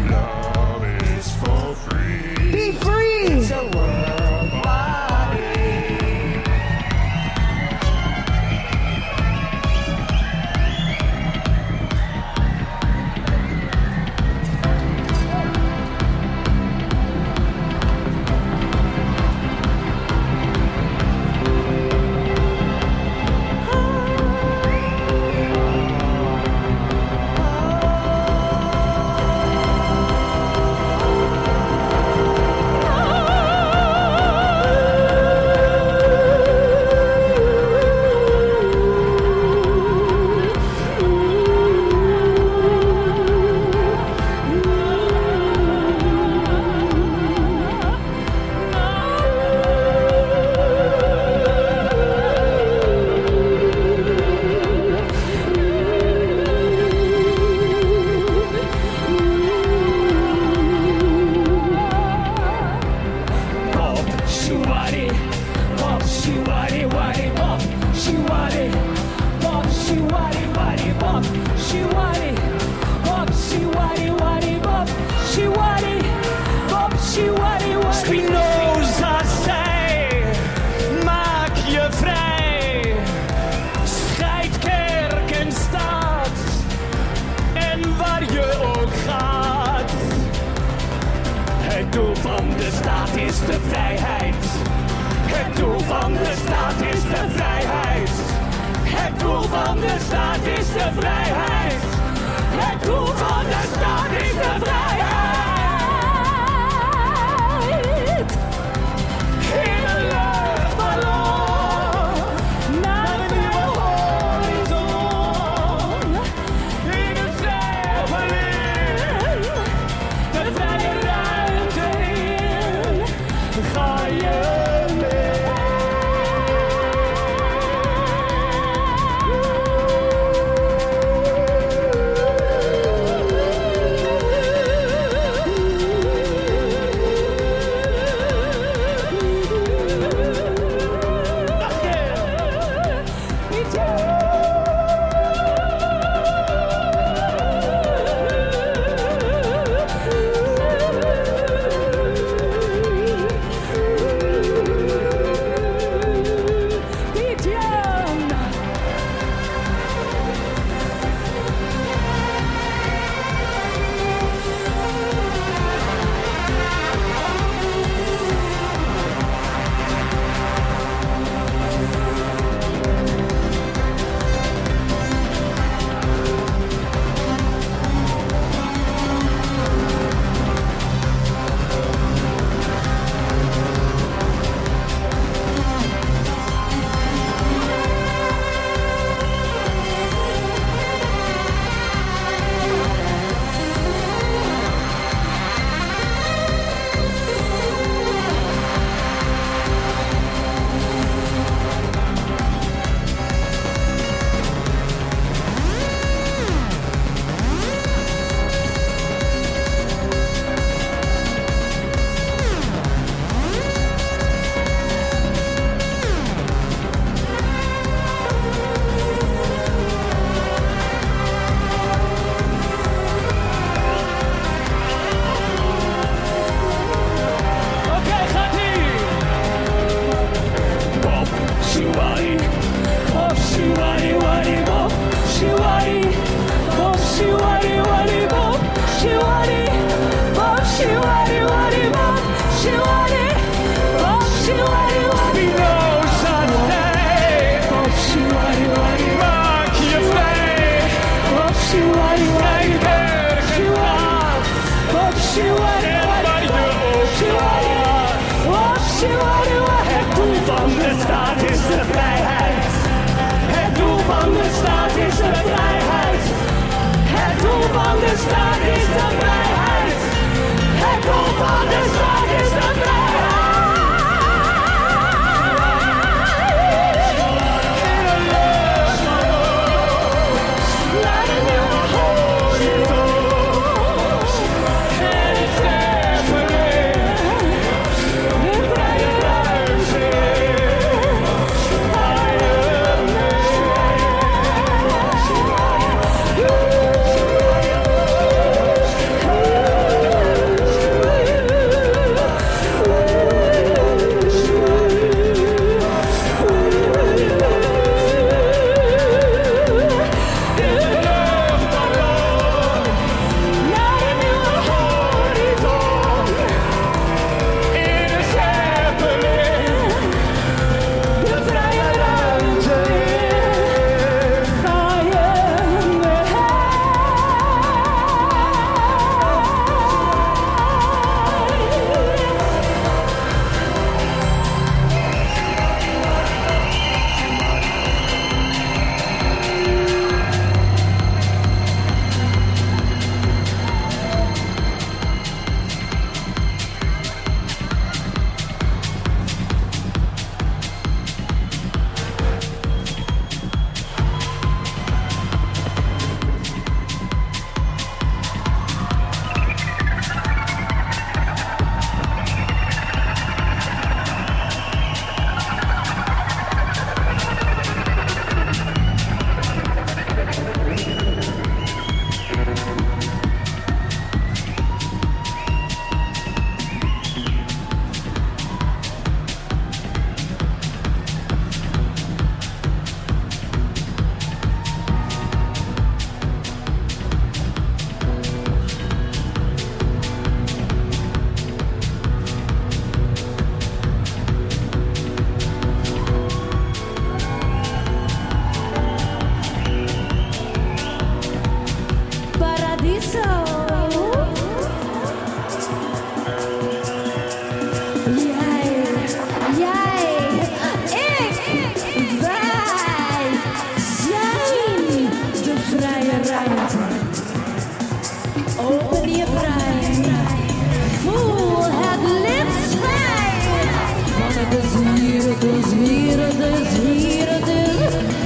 S9: De zee, de zee, de zee, de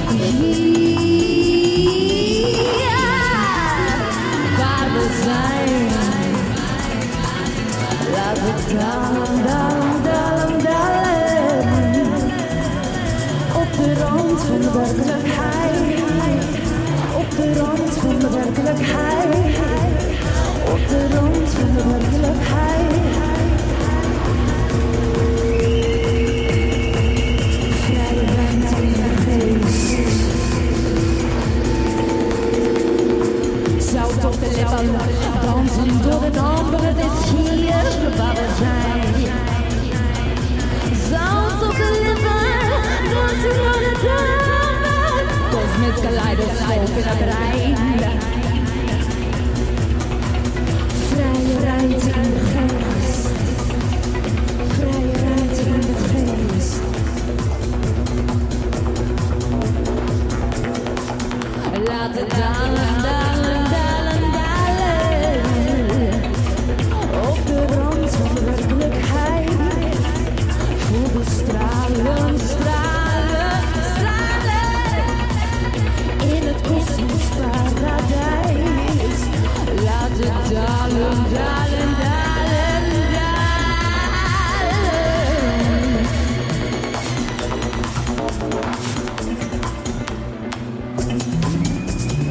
S16: zee. Ja, daar zijn. Laat het dalen, dalen, dalen, dalen. Op de rand van de werkelijkheid. Op de rand van de werkelijkheid. Op de rand van de werkelijkheid. de lippen. Dansen door het amber, het is hier waar we zijn. Zout op de lippen, dansen door het amber. Cosmic kaleidoscoop in het brein. Vrije ruimte in de geest. Vrije ruimte in de geest. Laat het dalen, dalen.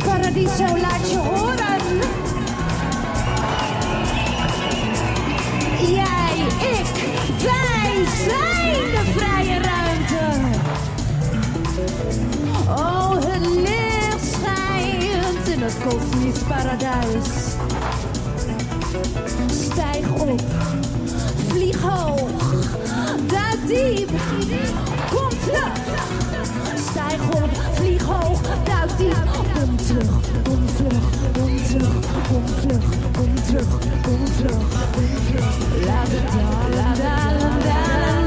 S16: Paradijs, zou ik je horen? Jij, ik, wij zijn de vrije ruimte. O, het licht schijnt in het koffie, paradijs. diep. Kom terug. Stijg op, vlieg hoog, duik diep. Kom terug, kom terug, kom terug, kom terug, kom terug, kom terug, kom terug. Laat het dalen, dalen, dalen.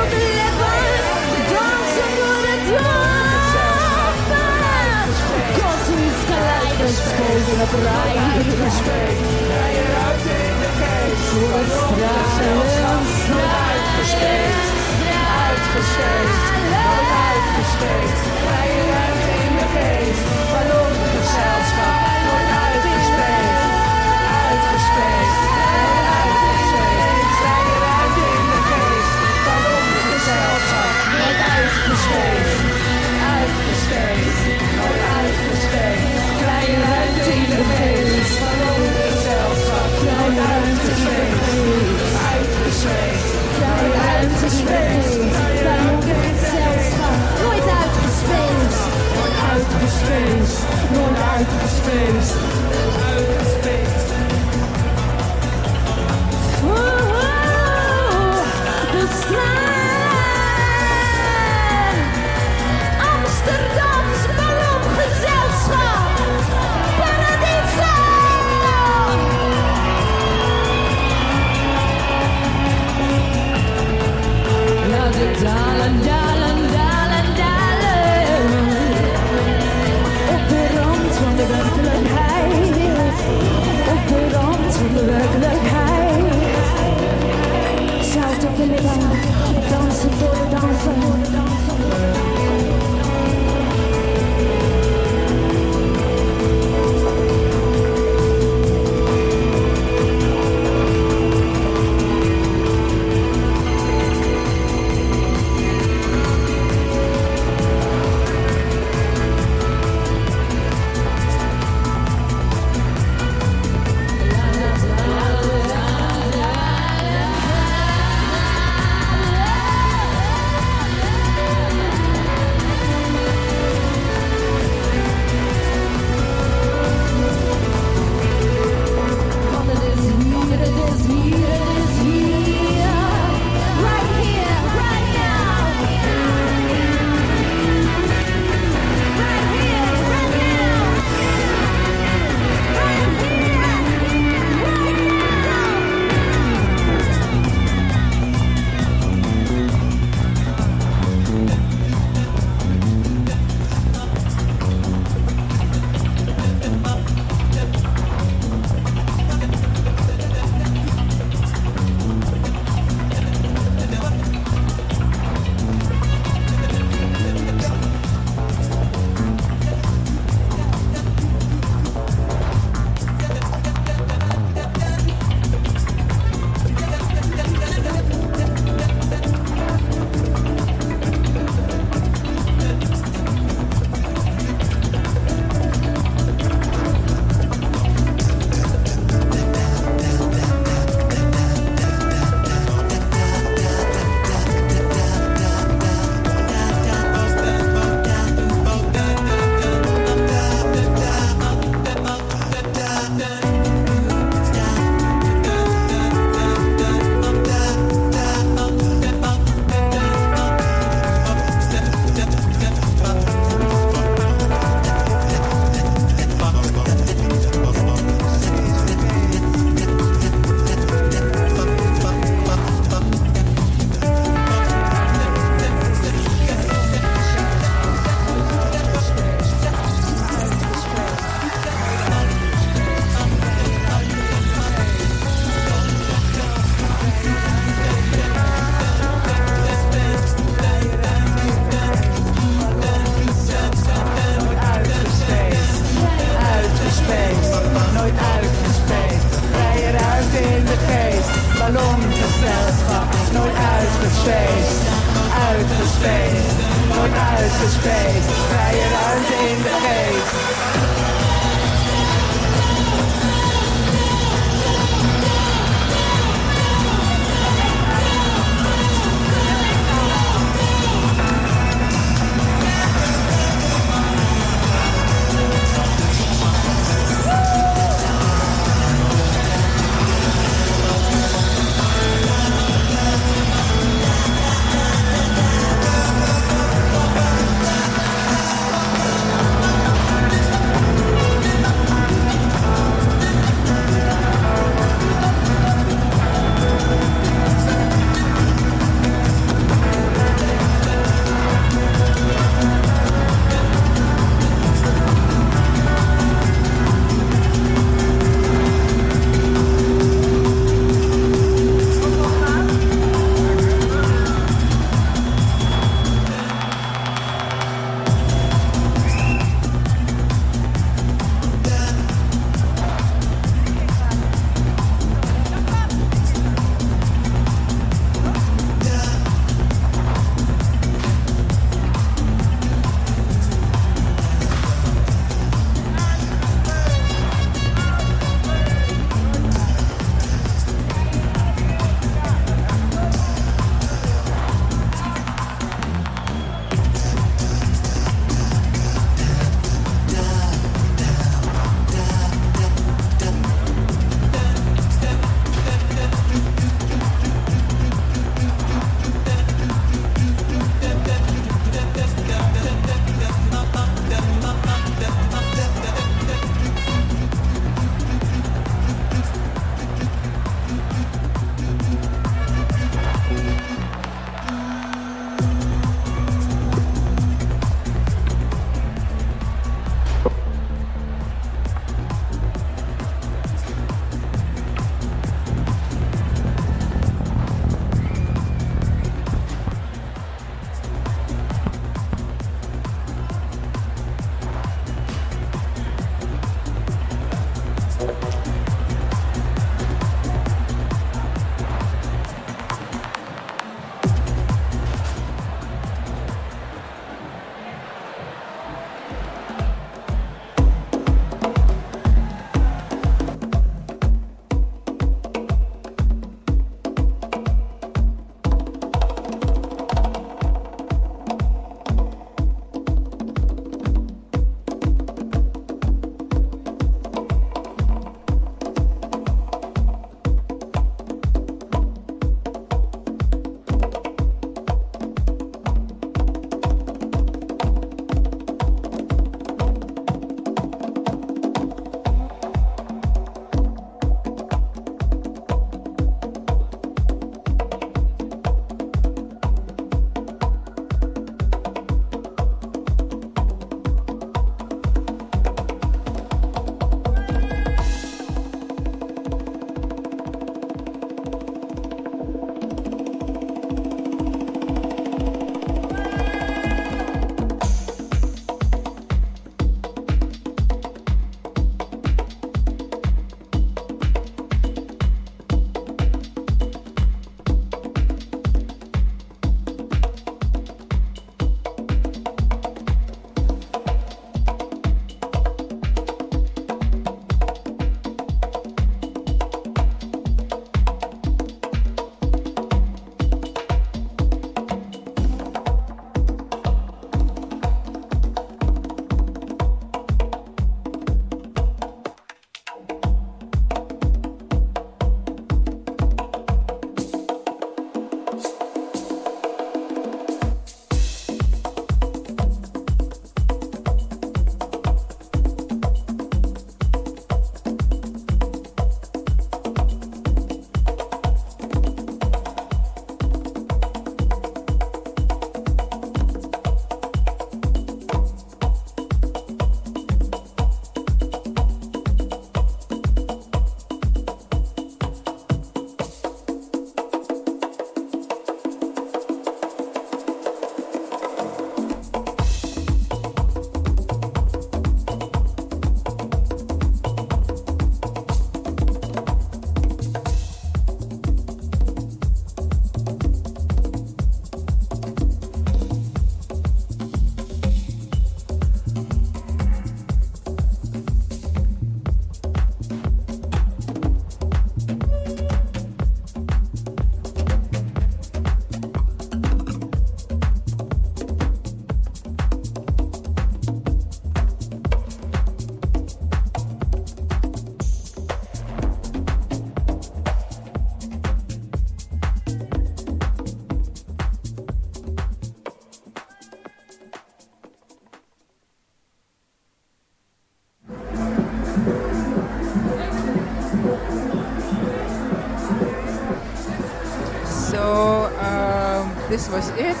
S18: This was it.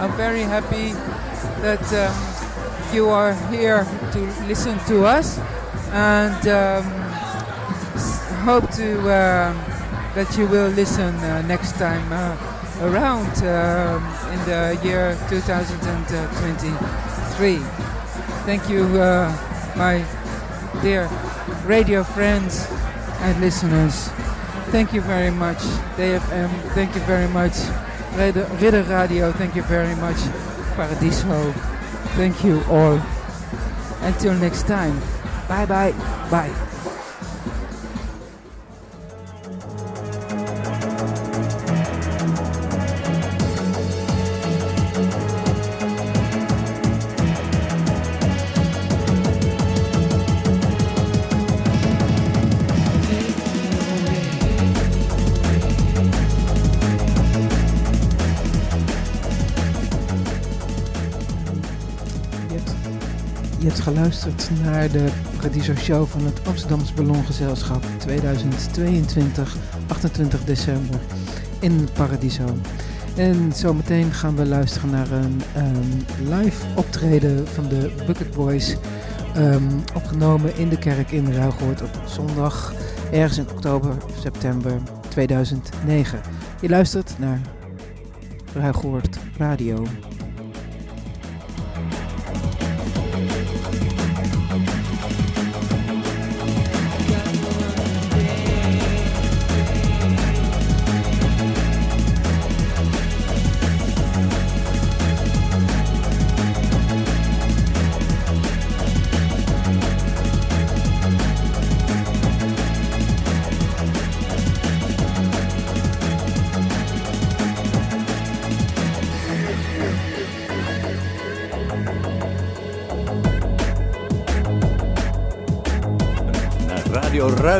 S18: I'm very happy that um, you are here to listen to us, and um, hope to um, that you will listen uh, next time uh, around um, in the year 2023. Thank you, uh, my dear radio friends and listeners. Thank you very much, DFM. Thank you very much, Ridder Radio. Thank you very much, Paradiso. Thank you all. Until next time. Bye bye. Bye.
S1: Geluisterd naar de Paradiso Show van het Amsterdamse Ballongezelschap 2022, 28 december in Paradiso. En zometeen gaan we luisteren naar een ehm, live optreden van de Bucket Boys. ehm, opgenomen in de kerk in Ruigoord op zondag, ergens in oktober, september 2009. Je luistert naar Ruigoord Radio.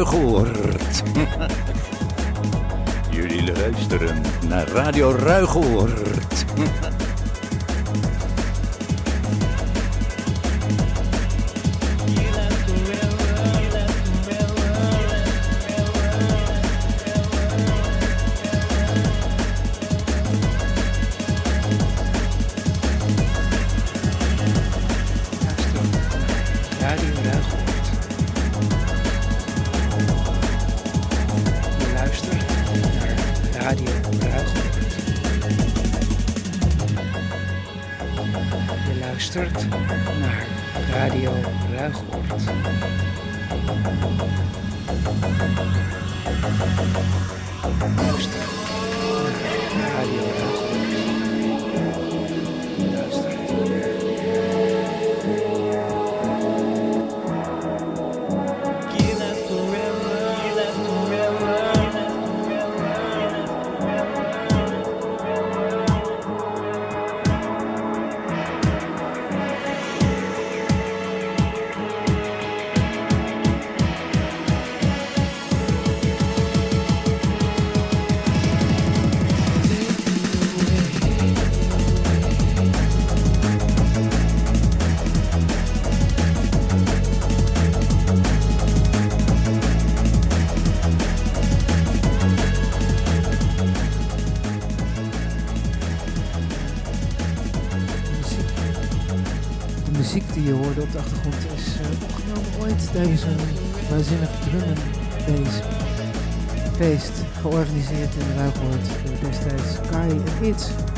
S1: [LAUGHS]
S3: Jullie luisteren naar Radio Ruigoord.
S1: Tijdens een waanzinnig drum feest georganiseerd in Ruigoord door destijds Kai enIts. En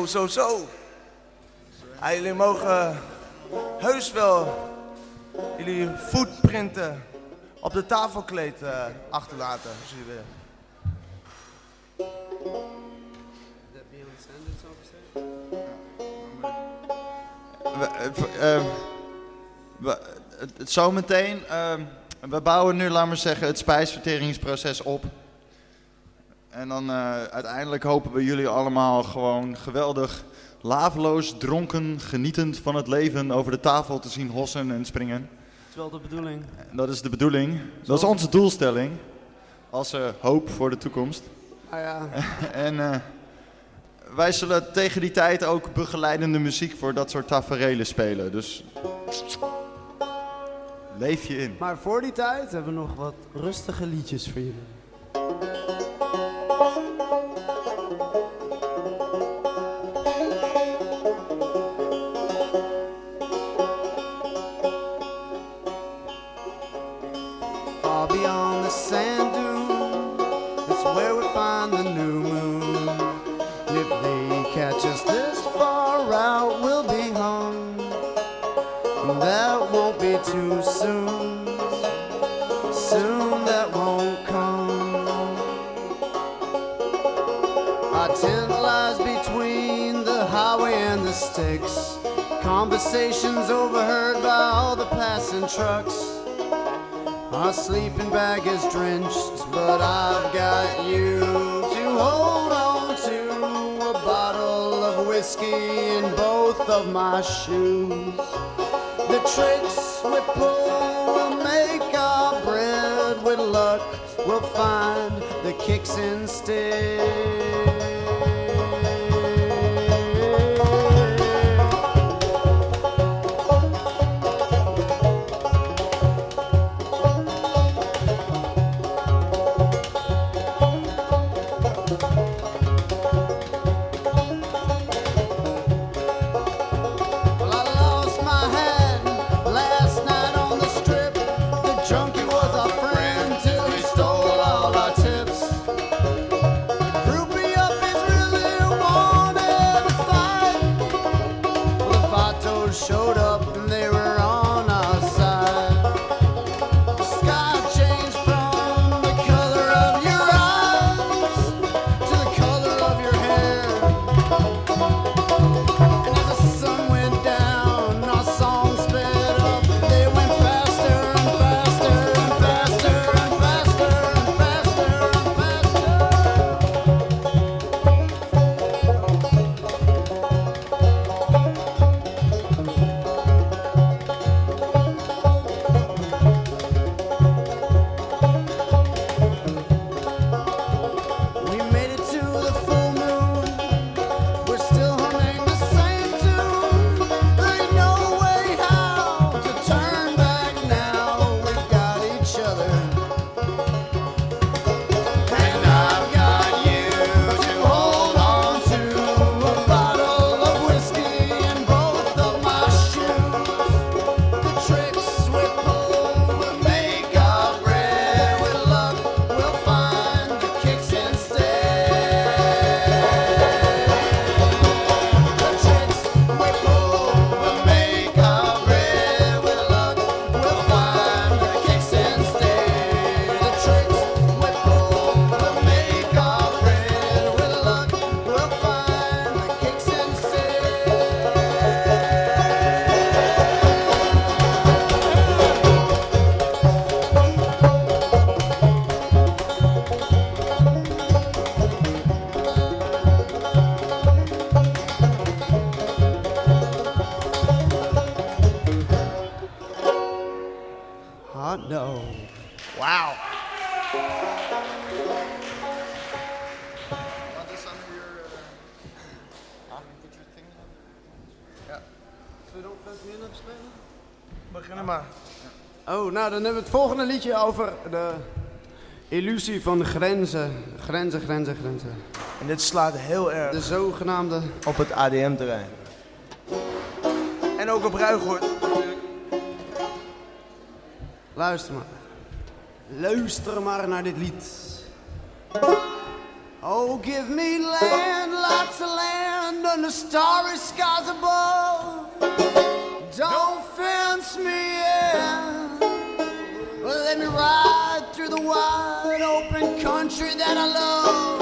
S19: Zo, zo, zo. Jullie mogen heus wel jullie footprinten op de tafelkleed eh, achterlaten. Als jullie willen. We, eh, eh, het zometeen. eh, we bouwen nu, laat maar zeggen, het spijsverteringsproces op. En dan eh, uiteindelijk hopen we jullie allemaal gewoon geweldig, laveloos, dronken, genietend van het leven over de tafel te zien hossen en springen.
S20: Dat is wel de bedoeling.
S19: Dat is de bedoeling. Dat is onze doelstelling. Als eh, hoop voor de toekomst.
S20: Ah ja. [LAUGHS]
S19: en eh, wij zullen tegen die tijd ook begeleidende muziek voor dat soort taferelen spelen. Dus leef je in.
S20: Maar voor die tijd hebben we nog wat rustige liedjes voor jullie. Conversations overheard by all the passing trucks. Our sleeping bag is drenched, but I've got you to hold on to. A bottle of whiskey in both of my shoes. The tricks we pull will make our bread with luck. We'll find the kicks instead.
S19: Dan
S20: hebben we het volgende liedje over de illusie van grenzen. Grenzen, grenzen, grenzen.
S21: En dit slaat heel erg.
S20: De zogenaamde.
S21: Op het ADM-terrein. En ook op Ruigoord.
S20: Luister maar. Luister maar naar dit lied. Oh, give me land, lots of land the starry skies above. country that I love.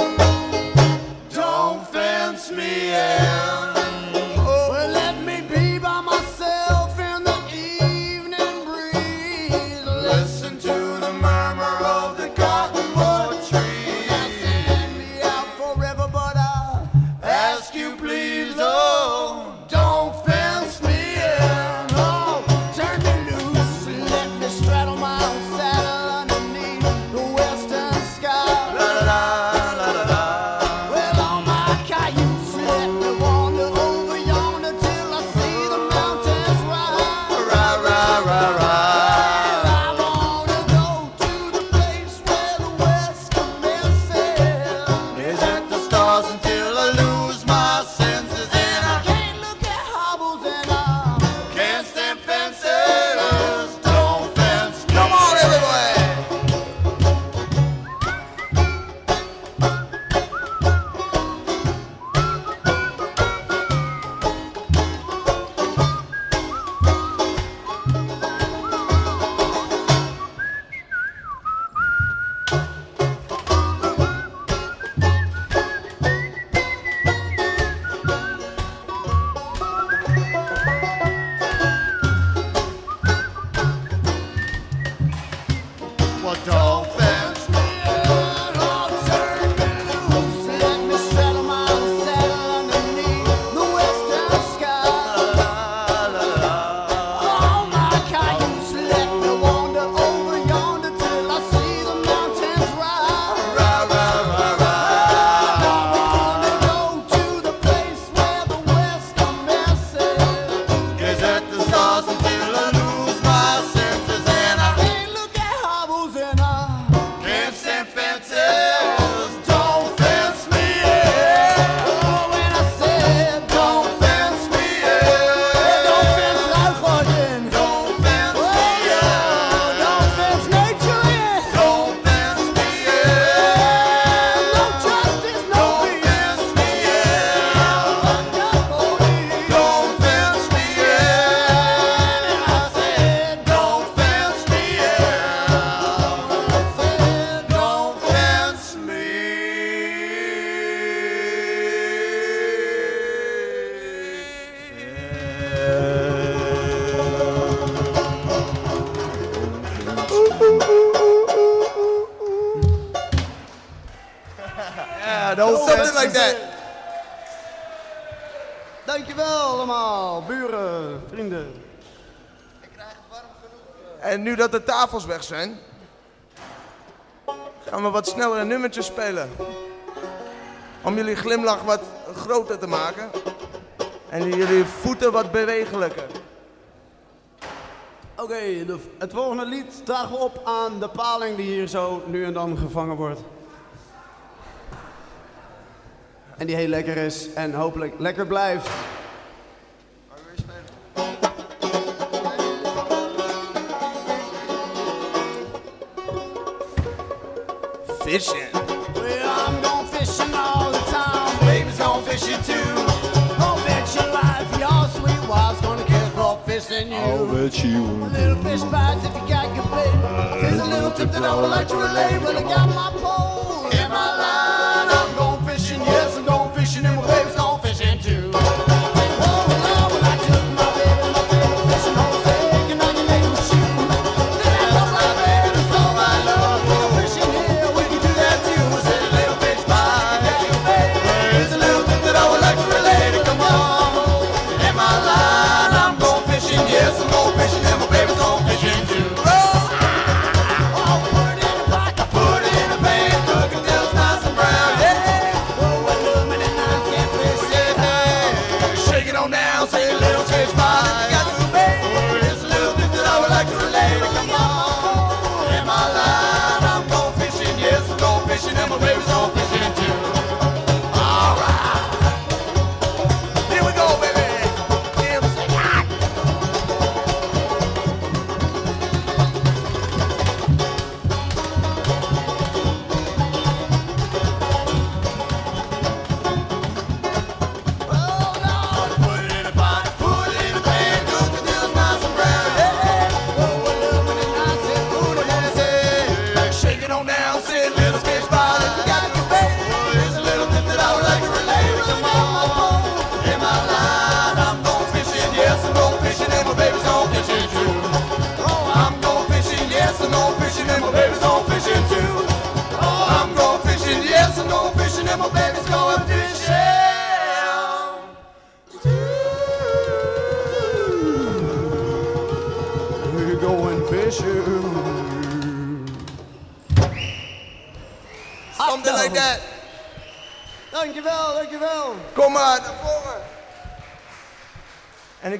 S21: weg zijn, gaan we wat snellere nummertjes spelen. Om jullie glimlach wat groter te maken en jullie voeten wat bewegelijker.
S20: Oké, het volgende lied dragen we op aan de paling die hier zo nu en dan gevangen wordt. En die heel lekker is en hopelijk lekker blijft.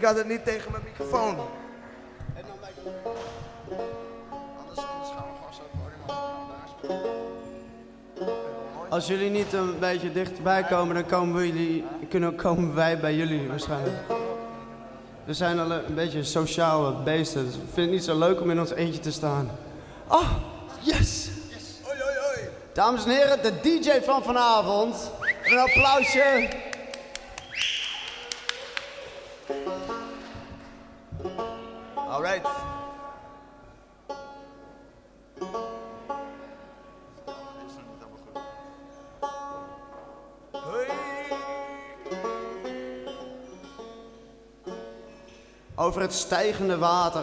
S19: Ga het
S21: niet tegen mijn microfoon. En dan. Anders, anders gaan we gewoon zo
S19: Als jullie niet een beetje dichterbij komen, dan komen, we jullie, kunnen, komen wij bij jullie waarschijnlijk. We zijn al een beetje sociale beesten. Dus ik vind het niet zo leuk om in ons eentje te staan. Oh, yes! yes. Dames en heren, de DJ van vanavond. Een applausje. over het stijgende water.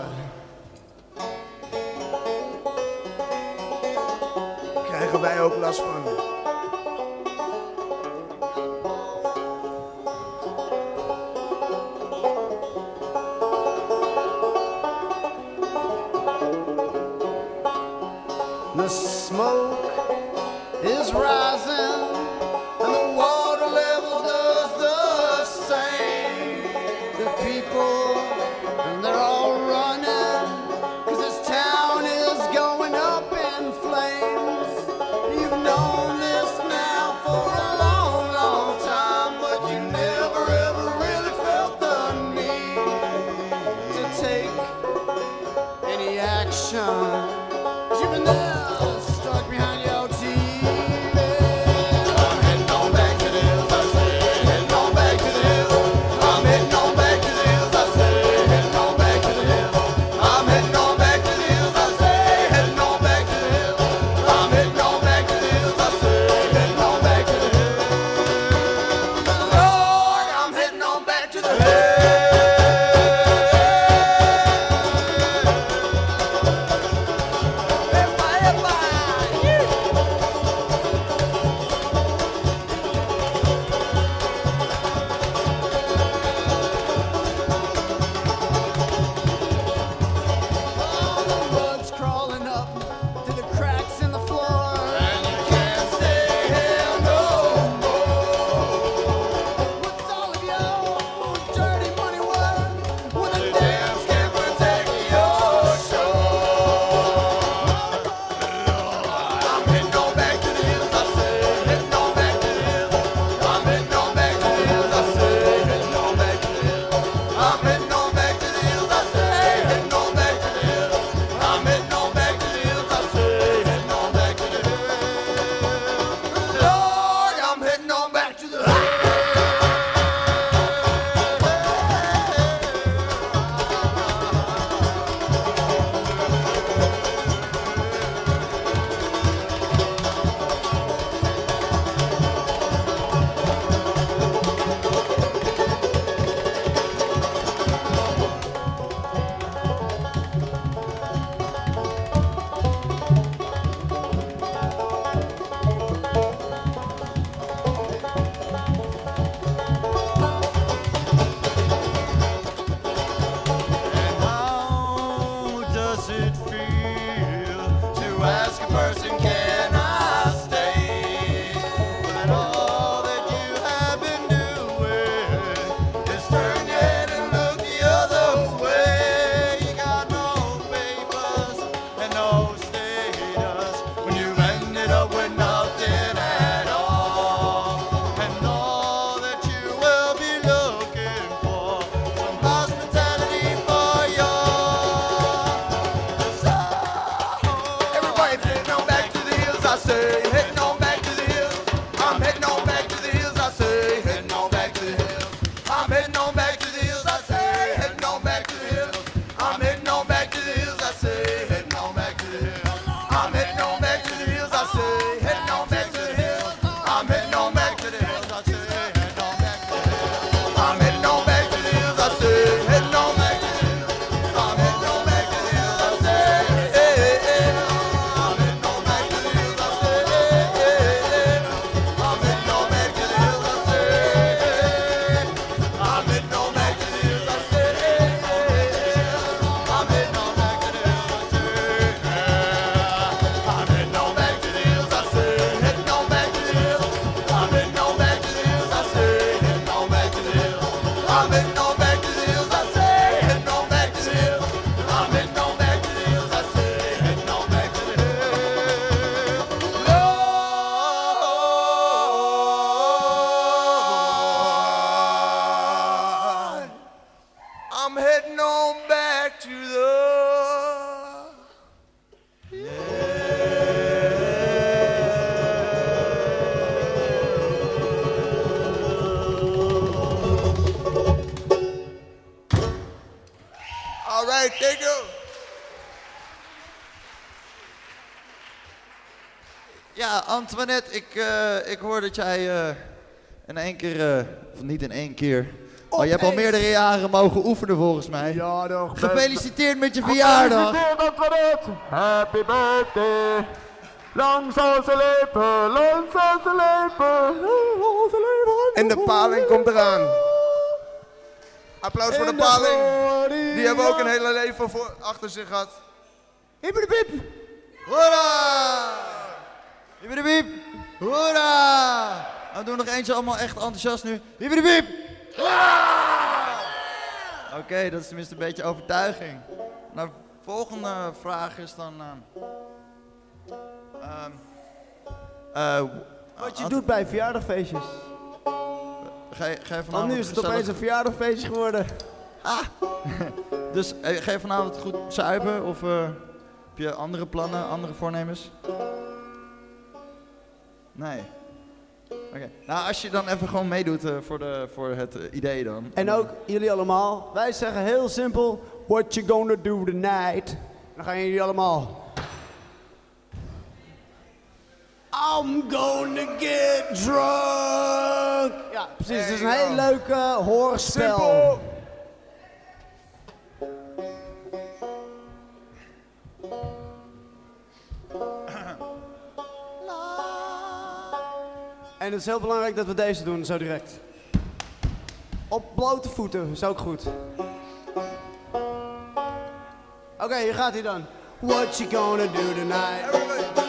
S19: Antoinette, ik, eh, ik hoor dat jij eh, in één keer, eh, of niet in één keer, maar je hebt al meerdere jaren mogen oefenen volgens mij.
S21: Ja, toch.
S19: Gefeliciteerd met je verjaardag.
S22: Gefeliciteerd, Antoinette. Happy birthday. Lang zal ze leven, lang zal ze leven. lang zal ze leven.
S20: En de paling komt eraan. Applaus voor de
S21: In de
S20: paling. Die hebben ook een hele leven voor, achter zich gehad.
S21: Hippie
S19: Hoera! Hippiedepiep! Hoera! Nog eentje allemaal echt enthousiast nu. Oké, dat is tenminste een beetje overtuiging. Nou, volgende vraag is dan... ehm, ehm, eh,
S21: Wat je doet bij verjaardagfeestjes.
S19: Ga je, ga je vanavond
S21: nu is het opeens een verjaardagfeestje geworden.
S19: Dus eh, ga je vanavond goed zuipen of eh, heb je andere plannen, andere voornemens? Nee. Oké. Nou, als je dan even gewoon meedoet eh, voor, de, voor het eh, idee dan.
S21: En ook jullie allemaal. Wij zeggen heel simpel. What you gonna do tonight? En dan gaan jullie allemaal. I'm gonna get drunk. Ja, precies. Het is een heel leuk hoorspel.
S20: Simpel.
S21: En het is heel belangrijk dat we deze doen, zo direct. Op blote voeten, is ook goed. Oké, hier gaat hij dan. What you gonna do tonight?
S20: I'm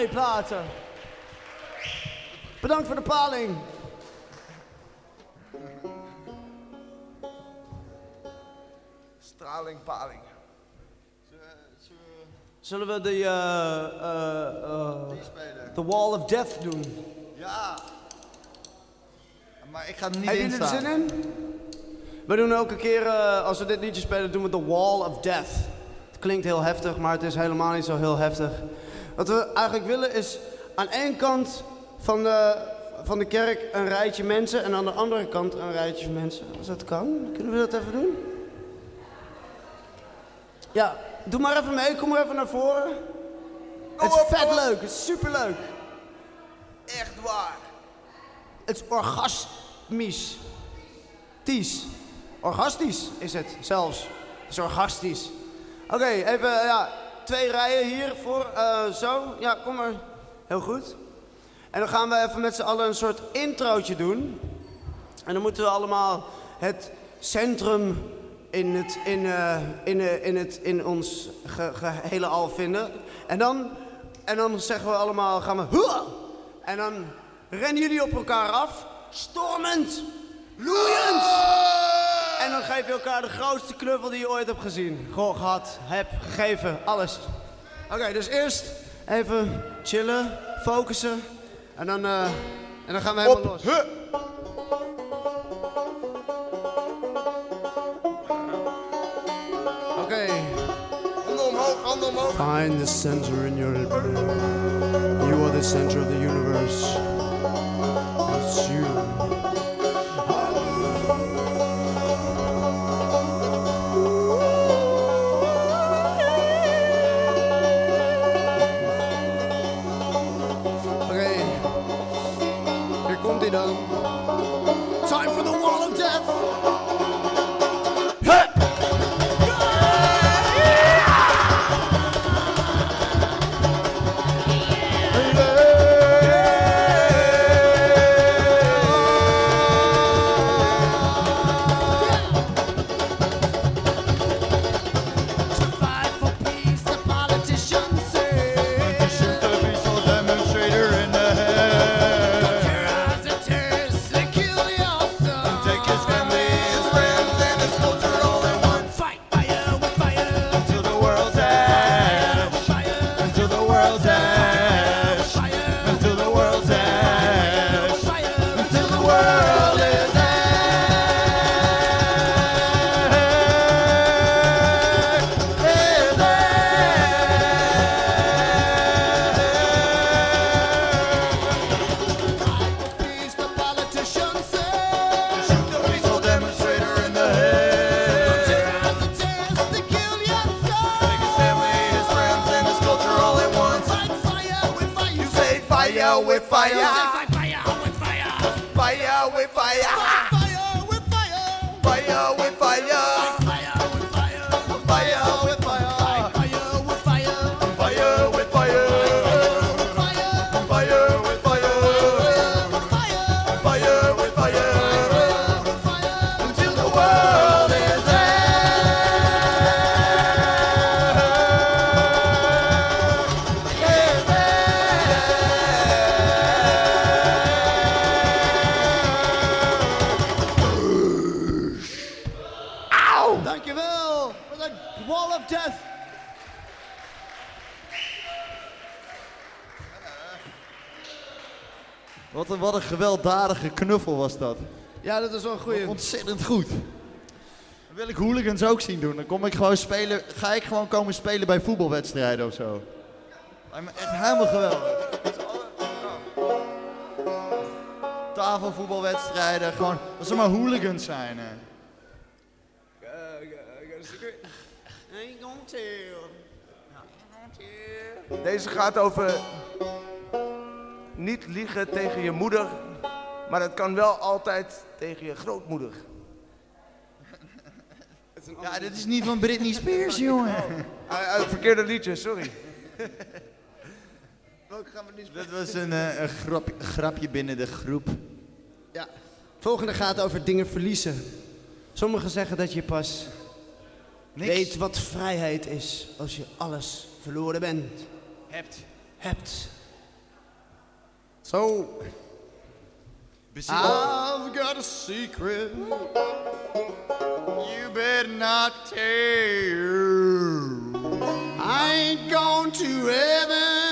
S21: leven vrij platen. Bedankt voor de paling.
S20: Straling, paling.
S21: Zullen we de, eh, eh, eh, The Wall of Death doen?
S19: Ja. Maar ik ga er niet
S21: Heb
S19: in
S21: je er zin in? We doen elke keer, eh, als we dit liedje spelen, doen we The Wall of Death.
S20: klinkt heel heftig, maar het is helemaal niet zo heel heftig. Wat we eigenlijk willen is aan één kant van de, van de kerk een rijtje mensen en aan de andere kant een rijtje mensen. Als dat kan, kunnen we dat even doen? Ja, doe maar even mee, kom maar even naar voren. het is vet leuk, het is superleuk. Echt waar. Het is orgasmisch. Ties. Orgastisch is het zelfs. Het is orgastisch. Oké, even ja, twee rijen hier voor. eh, zo. Ja, kom maar. Heel goed. En dan gaan we even met z'n allen een soort introotje doen. En dan moeten we allemaal het centrum in, het, in, eh, in, eh, in, het, in ons ge, gehele al vinden. En dan, en dan zeggen we allemaal, gaan we... En dan rennen jullie op elkaar af. Stormend. Loeiend. En dan geef je elkaar de grootste knuffel die je ooit hebt gezien. Ge- gehad, hebt, gegeven, alles. Oké, dus eerst even chillen, focussen. En dan, eh, en dan gaan we helemaal los. Oké.
S21: Handen omhoog, handen omhoog.
S20: Find the center in your You are the center of the universe.
S19: Gewelddadige knuffel was dat.
S20: Ja, dat is wel een goeie.
S19: Ontzettend goed. Dat wil ik hooligans ook zien doen. Dan kom ik gewoon spelen, ga ik gewoon komen spelen bij voetbalwedstrijden of zo. Lijkt me echt helemaal geweldig. Tafelvoetbalwedstrijden, gewoon, als er maar hooligans zijn. Hè.
S20: Ain't gonna tell.
S21: Deze gaat over niet liegen tegen je moeder, maar het kan wel altijd tegen je grootmoeder.
S19: Ja, dit is niet van Britney Spears, [LAUGHS] jongen.
S21: Ah, ah, verkeerde liedje, sorry.
S19: Dat was een, eh, een grapje, grapje binnen de groep.
S20: Ja. Volgende gaat over dingen verliezen. Sommigen zeggen dat je pas weet wat vrijheid is als je alles verloren bent.
S19: Hebt.
S20: Hebt. Zo. I've got a secret.
S19: You better not tell.
S20: I ain't gone to heaven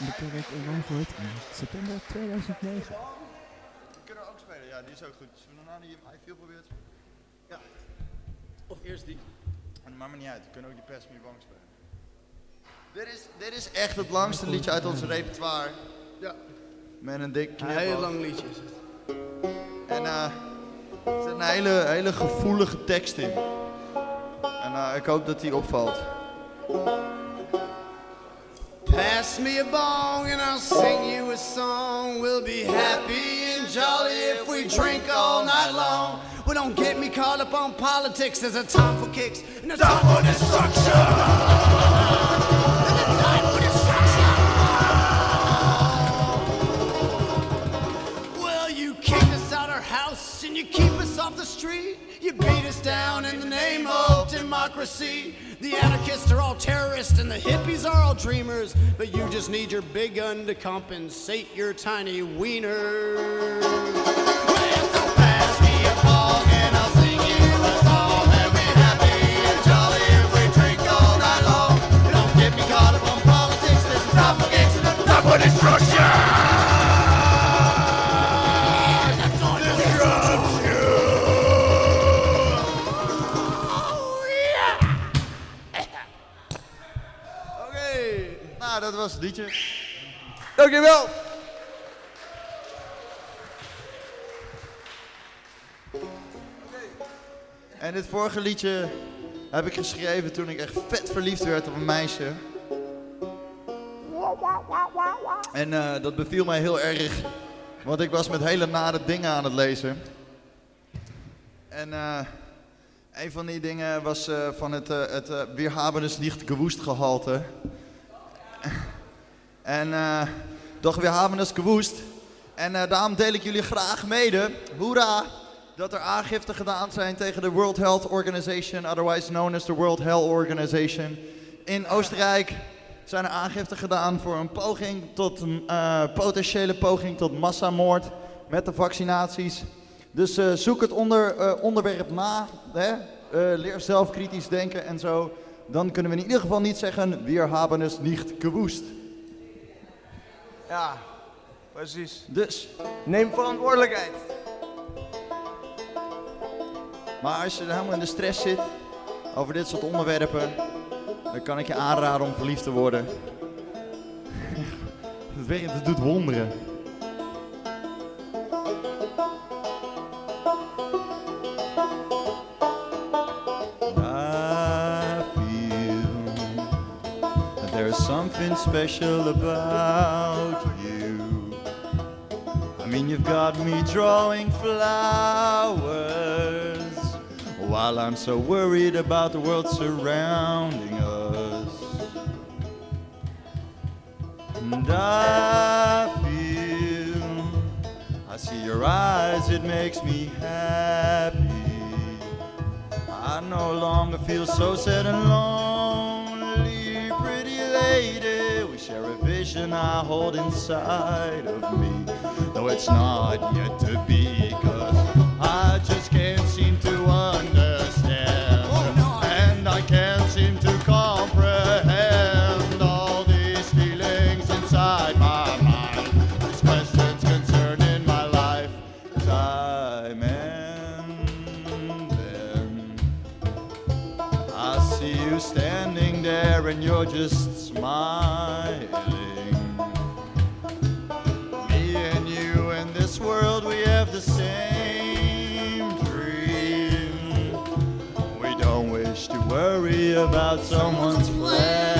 S1: in de kerk in Wijnvoort in september 2009.
S19: Die kunnen we ook spelen, ja, die is ook goed. Zullen we daarna die I te spelen? Ja. Of eerst die. En dat maakt me niet uit, we kunnen ook die Pass Me Bang spelen. Dit is, dit is echt het langste liedje uit ons repertoire. Ja. Met een dik
S20: Een heel lang liedje is het.
S19: En eh, er zit een hele, hele gevoelige tekst in. En eh, ik hoop dat die opvalt.
S20: Pass me a bong and I'll sing you a song. We'll be happy and jolly if we drink all night long. Well, don't get me caught up on politics. There's a time for kicks and a time for destruction. And a time for destruction. Well, you kicked us out our house and you keep us off the street. You beat us down in the name of democracy. The anarchists are all terrorists and the hippies are all dreamers. But you just need your big gun to compensate your tiny wiener. Well,
S19: Dat was het liedje.
S21: Dankjewel.
S19: En dit vorige liedje heb ik geschreven toen ik echt vet verliefd werd op een meisje. En eh, dat beviel mij heel erg, want ik was met hele nare dingen aan het lezen. En eh, een van die dingen was eh, van het, eh het nicht gewusst gehalte. [LAUGHS] En eh doch wir haben es gewusst. En eh, daarom deel ik jullie graag mede, hoera, dat er aangifte gedaan zijn tegen de World Health Organization, otherwise known as the World Health Organization. In Oostenrijk zijn er aangifte gedaan voor een poging tot eh, potentiële poging tot massamoord met de vaccinaties. Dus zoek het onder, onderwerp na, hè? Leer zelf kritisch denken en zo. Dan kunnen we in ieder geval niet zeggen, wir haben es nicht gewusst.
S21: Ja, precies.
S19: Dus.
S21: Neem verantwoordelijkheid.
S19: Maar als je helemaal in de stress zit over dit soort onderwerpen, dan kan ik je aanraden om verliefd te worden. [LAUGHS] Het doet wonderen. Something special about you. I mean, you've got me drawing flowers while I'm so worried about the world surrounding us. And I feel, I see your eyes, it makes me happy. I no longer feel so sad and lonely, we share a vision I hold inside of me. Though it's not yet to be, cause I just can't seem to understand. Oh, no. And I can't seem to comprehend all these feelings inside my mind. These questions concerning my life, time and then. I see you standing there and you're just smiling. Me and you in this world, we have the same dream. We don't wish to worry about someone's plans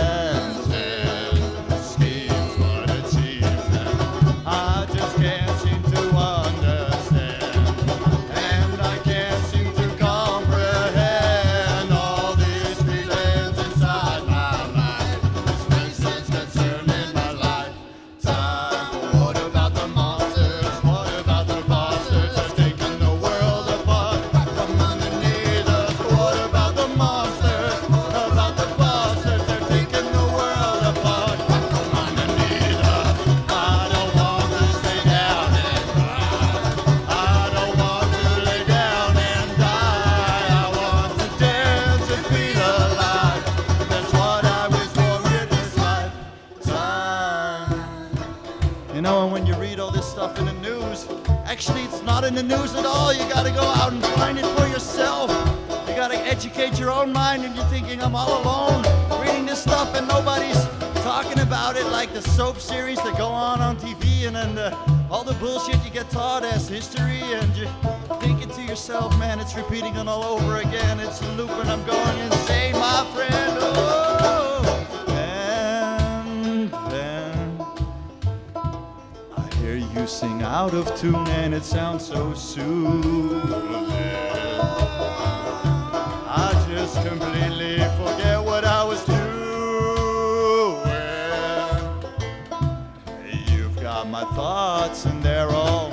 S19: actually it's not in the news at all. You gotta go out and find it for yourself. You gotta educate your own mind and you're thinking I'm all alone reading this stuff and nobody's talking about it like the soap series that go on on TV and then the, all the bullshit you get taught as history and you're thinking to yourself, man, it's repeating it all over again. It's a loop and I'm going insane, my friend. Oh, sing out of tune and it sounds so soothing. I just completely forget what I was doing. You've got my thoughts and they're all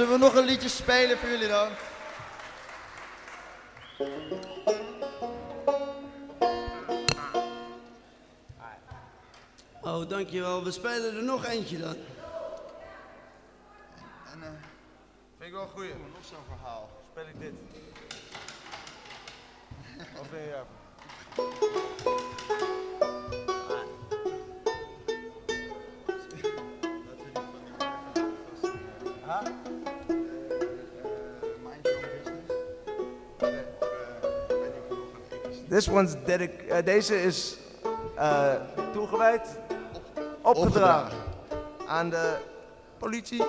S19: zullen we nog een liedje spelen voor jullie dan?
S20: Oh, dankjewel. We spelen er nog eentje dan.
S19: En, eh, vind ik wel een goeie. Nog zo'n verhaal. Speel ik dit.
S21: This one's dedic eh, deze is eh, toegewijd, opgedragen aan de politie.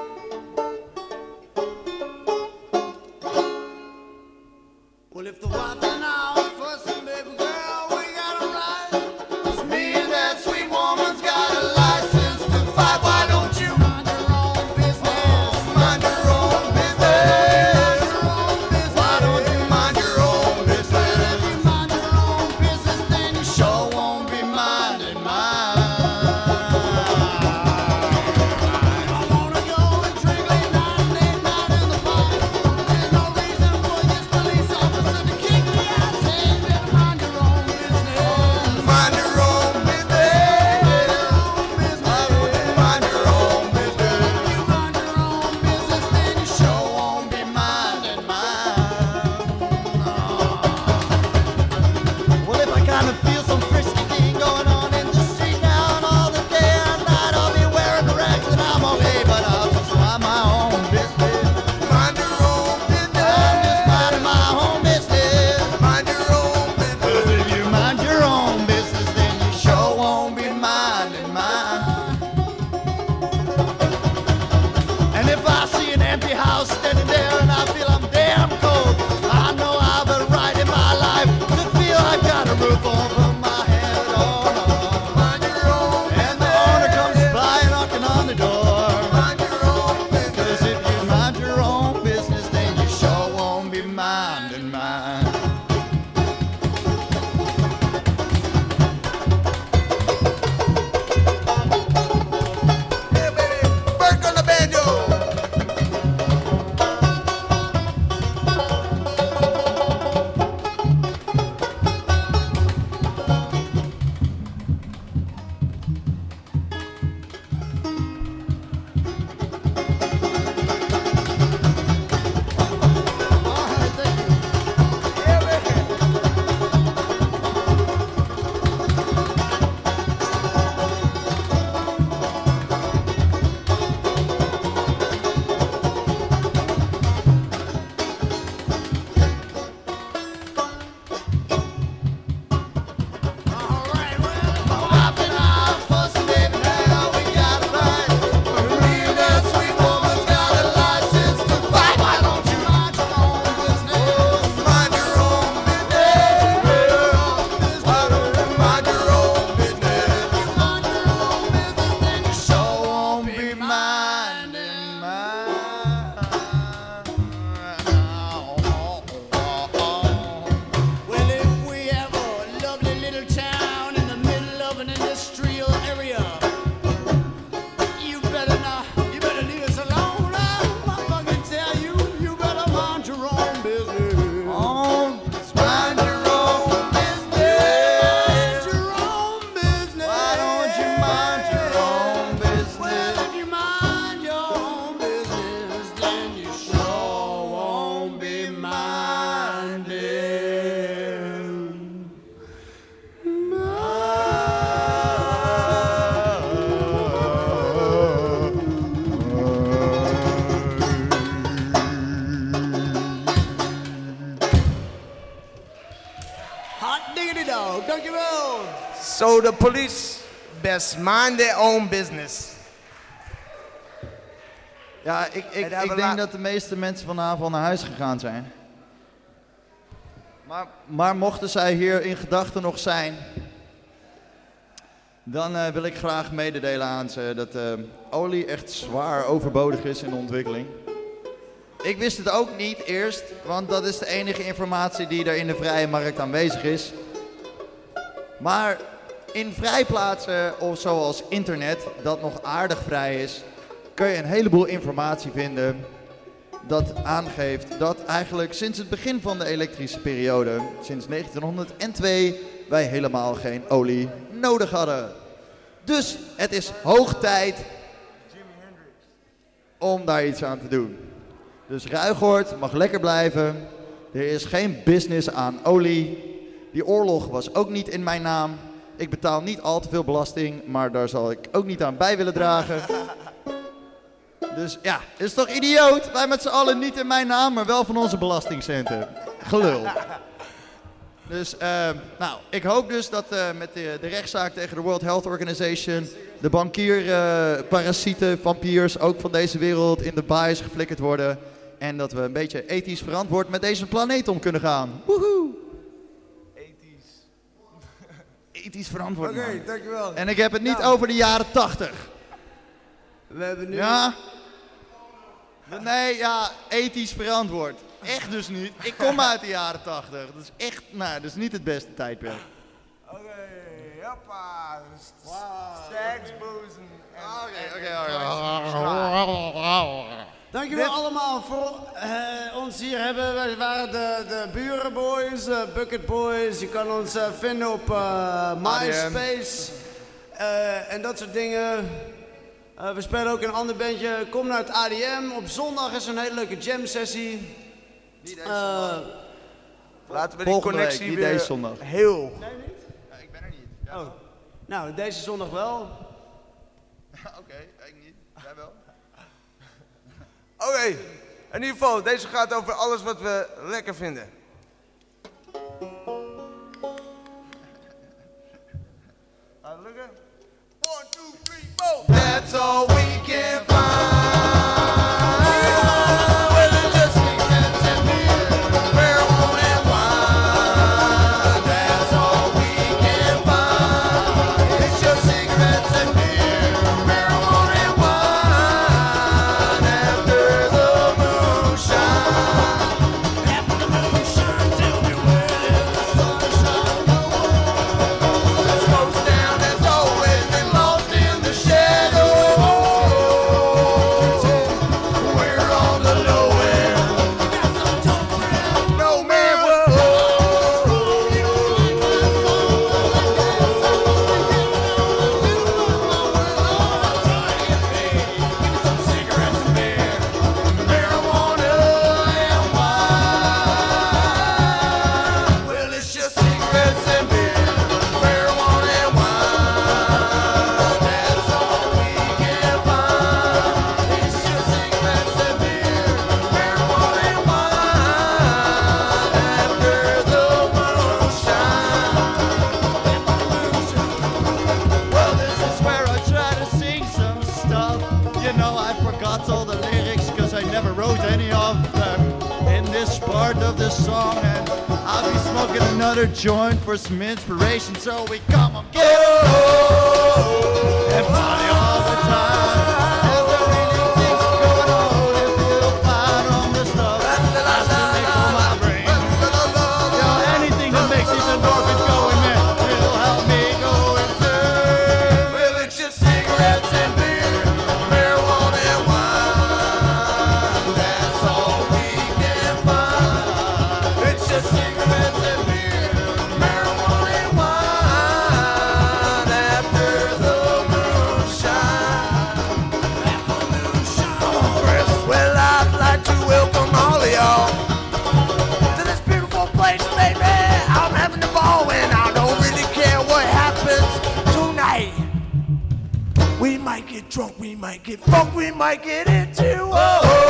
S21: So the police best mind their own business.
S19: Ja, ik, ik, ik denk dat de meeste mensen vanavond naar huis gegaan zijn. Maar, maar mochten zij hier in gedachten nog zijn, dan eh, wil ik graag mededelen aan ze dat eh, olie echt zwaar overbodig is in de ontwikkeling. Ik wist het ook niet eerst, want dat is de enige informatie die er in de vrije markt aanwezig is. Maar in vrijplaatsen of zoals internet, dat nog aardig vrij is, kun je een heleboel informatie vinden dat aangeeft dat eigenlijk sinds het begin van de elektrische periode, sinds 1902, wij helemaal geen olie nodig hadden. Dus het is hoog tijd om daar iets aan te doen. Dus Ruigoord mag lekker blijven. Er is geen business aan olie. Die oorlog was ook niet in mijn naam. Ik betaal niet al te veel belasting, maar daar zal ik ook niet aan bij willen dragen. Dus ja, is toch idioot? Wij met z'n allen niet in mijn naam, maar wel van onze belastingcenten. Gelul. Dus, eh, nou, ik hoop dus dat eh, met de, de rechtszaak tegen de World Health Organization de bankier, eh, parasieten, vampiers ook van deze wereld in de baais geflikkerd worden. En dat we een beetje ethisch verantwoord met deze planeet om kunnen gaan. Woehoe! Ethisch. Ethisch verantwoord.
S20: Oké, dankjewel.
S19: En ik heb het niet
S20: Nou.
S19: over de jaren 80.
S20: We hebben nu...
S19: Ja? Nee, ja, ethisch verantwoord. Echt dus niet. Ik kom uit de jaren 80. Dat is echt, nou, dat is niet het beste tijdperk.
S21: Oké, hoppa. Boezen en... Oké,
S20: Dankjewel
S21: Dit-
S20: allemaal voor eh, ons hier hebben. Wij waren de, de Burenboys, eh, Bucket Boys. Je kan ons eh, vinden op MySpace eh, en dat soort dingen. Eh, we spelen ook in een ander bandje. Kom naar het ADM. Op zondag is er een hele leuke jam sessie. Eh,
S21: Laten we die
S19: week,
S21: connectie
S19: niet
S21: weer
S19: deze zondag.
S21: heel...
S20: Nee, niet? Ja, ik ben er niet. oh. Nou, deze zondag wel. [LAUGHS]
S19: Oké, ik niet. Jij wel?
S21: Oké, in ieder geval, deze gaat over alles wat we lekker vinden. Gaat het lukken? One, two, three, four. That's all we can
S19: another joint for some inspiration. So we come on, get and
S21: get fucked, we might get into oh,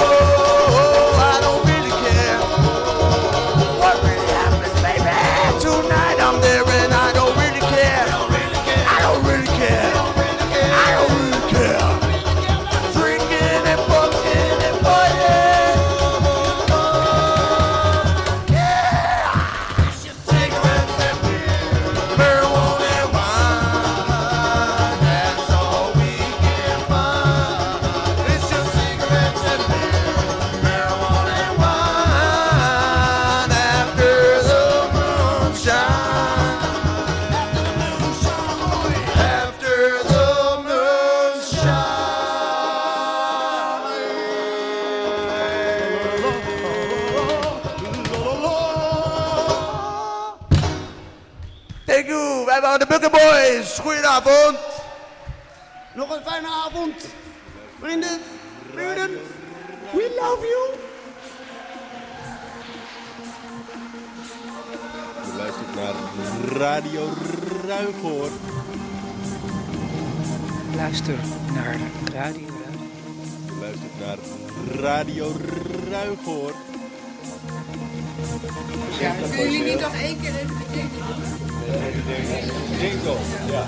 S20: een fijne avond. Vrienden, vrienden, we love you.
S23: Je luistert naar Radio Ruigoord.
S3: Luister naar Radio
S23: Je luistert naar Radio Ruigoord.
S24: Ja, kunnen jullie niet nog één keer even de? Jingle,
S23: ja.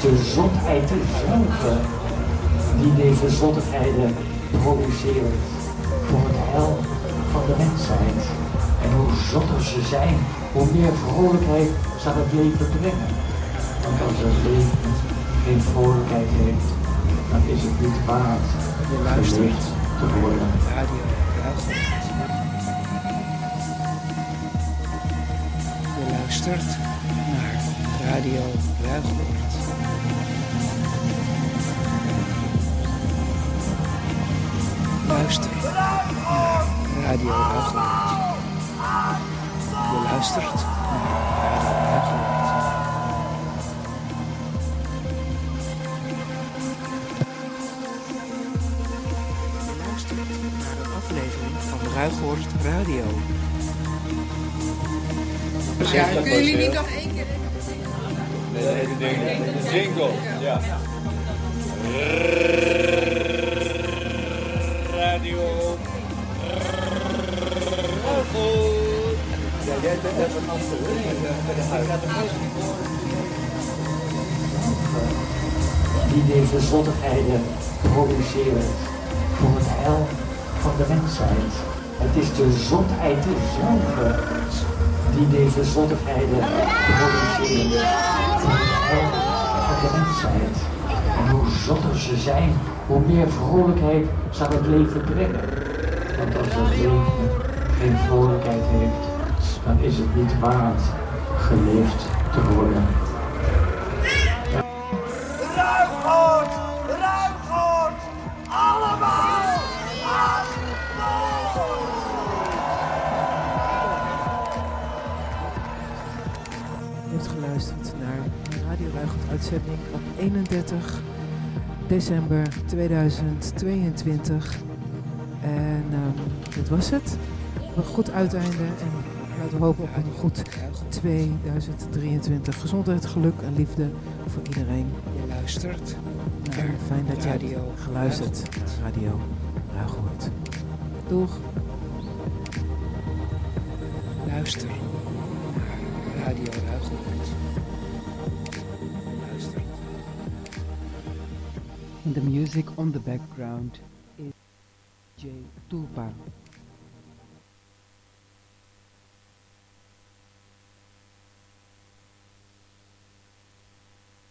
S25: De zotheid zelf die deze zottigheden produceert voor het heil van de mensheid. En hoe zotter ze zijn, hoe meer vrolijkheid zal het leven brengen. Want als het leven geen vrolijkheid heeft, dan is het niet waard
S3: Je luistert
S25: te worden.
S3: Je luistert naar Radio Ruigoord. Luister naar Radio Ruigoord. Je luistert naar Radio Ruigoord. Je luistert naar een aflevering van Ruigoord Radio.
S24: Ja, kunnen jullie niet nog één keer even de jingle doen?
S23: Nee, de jingle. De jingle, ja. Radio
S26: jij bent even achter.
S25: die deze zottigheden produceren voor het heil van de mensheid. Het is de zotheid zelf die deze zottigheden produceren voor het heil van de mensheid. En hoe zotter ze zijn, hoe meer vrolijkheid zal het leven brengen. Want als het leven geen vrolijkheid heeft, dan is het niet waard geleefd te worden.
S1: December 2022. En ehm, dit was het. Een goed uiteinde en laten we hopen op een goed 2023. Gezondheid, geluk en liefde voor iedereen.
S3: Je luistert
S1: En fijn dat je hebt
S3: Radio
S1: geluisterd Radio Ruigoord. Doeg.
S27: Music on the background is J. Tulpa.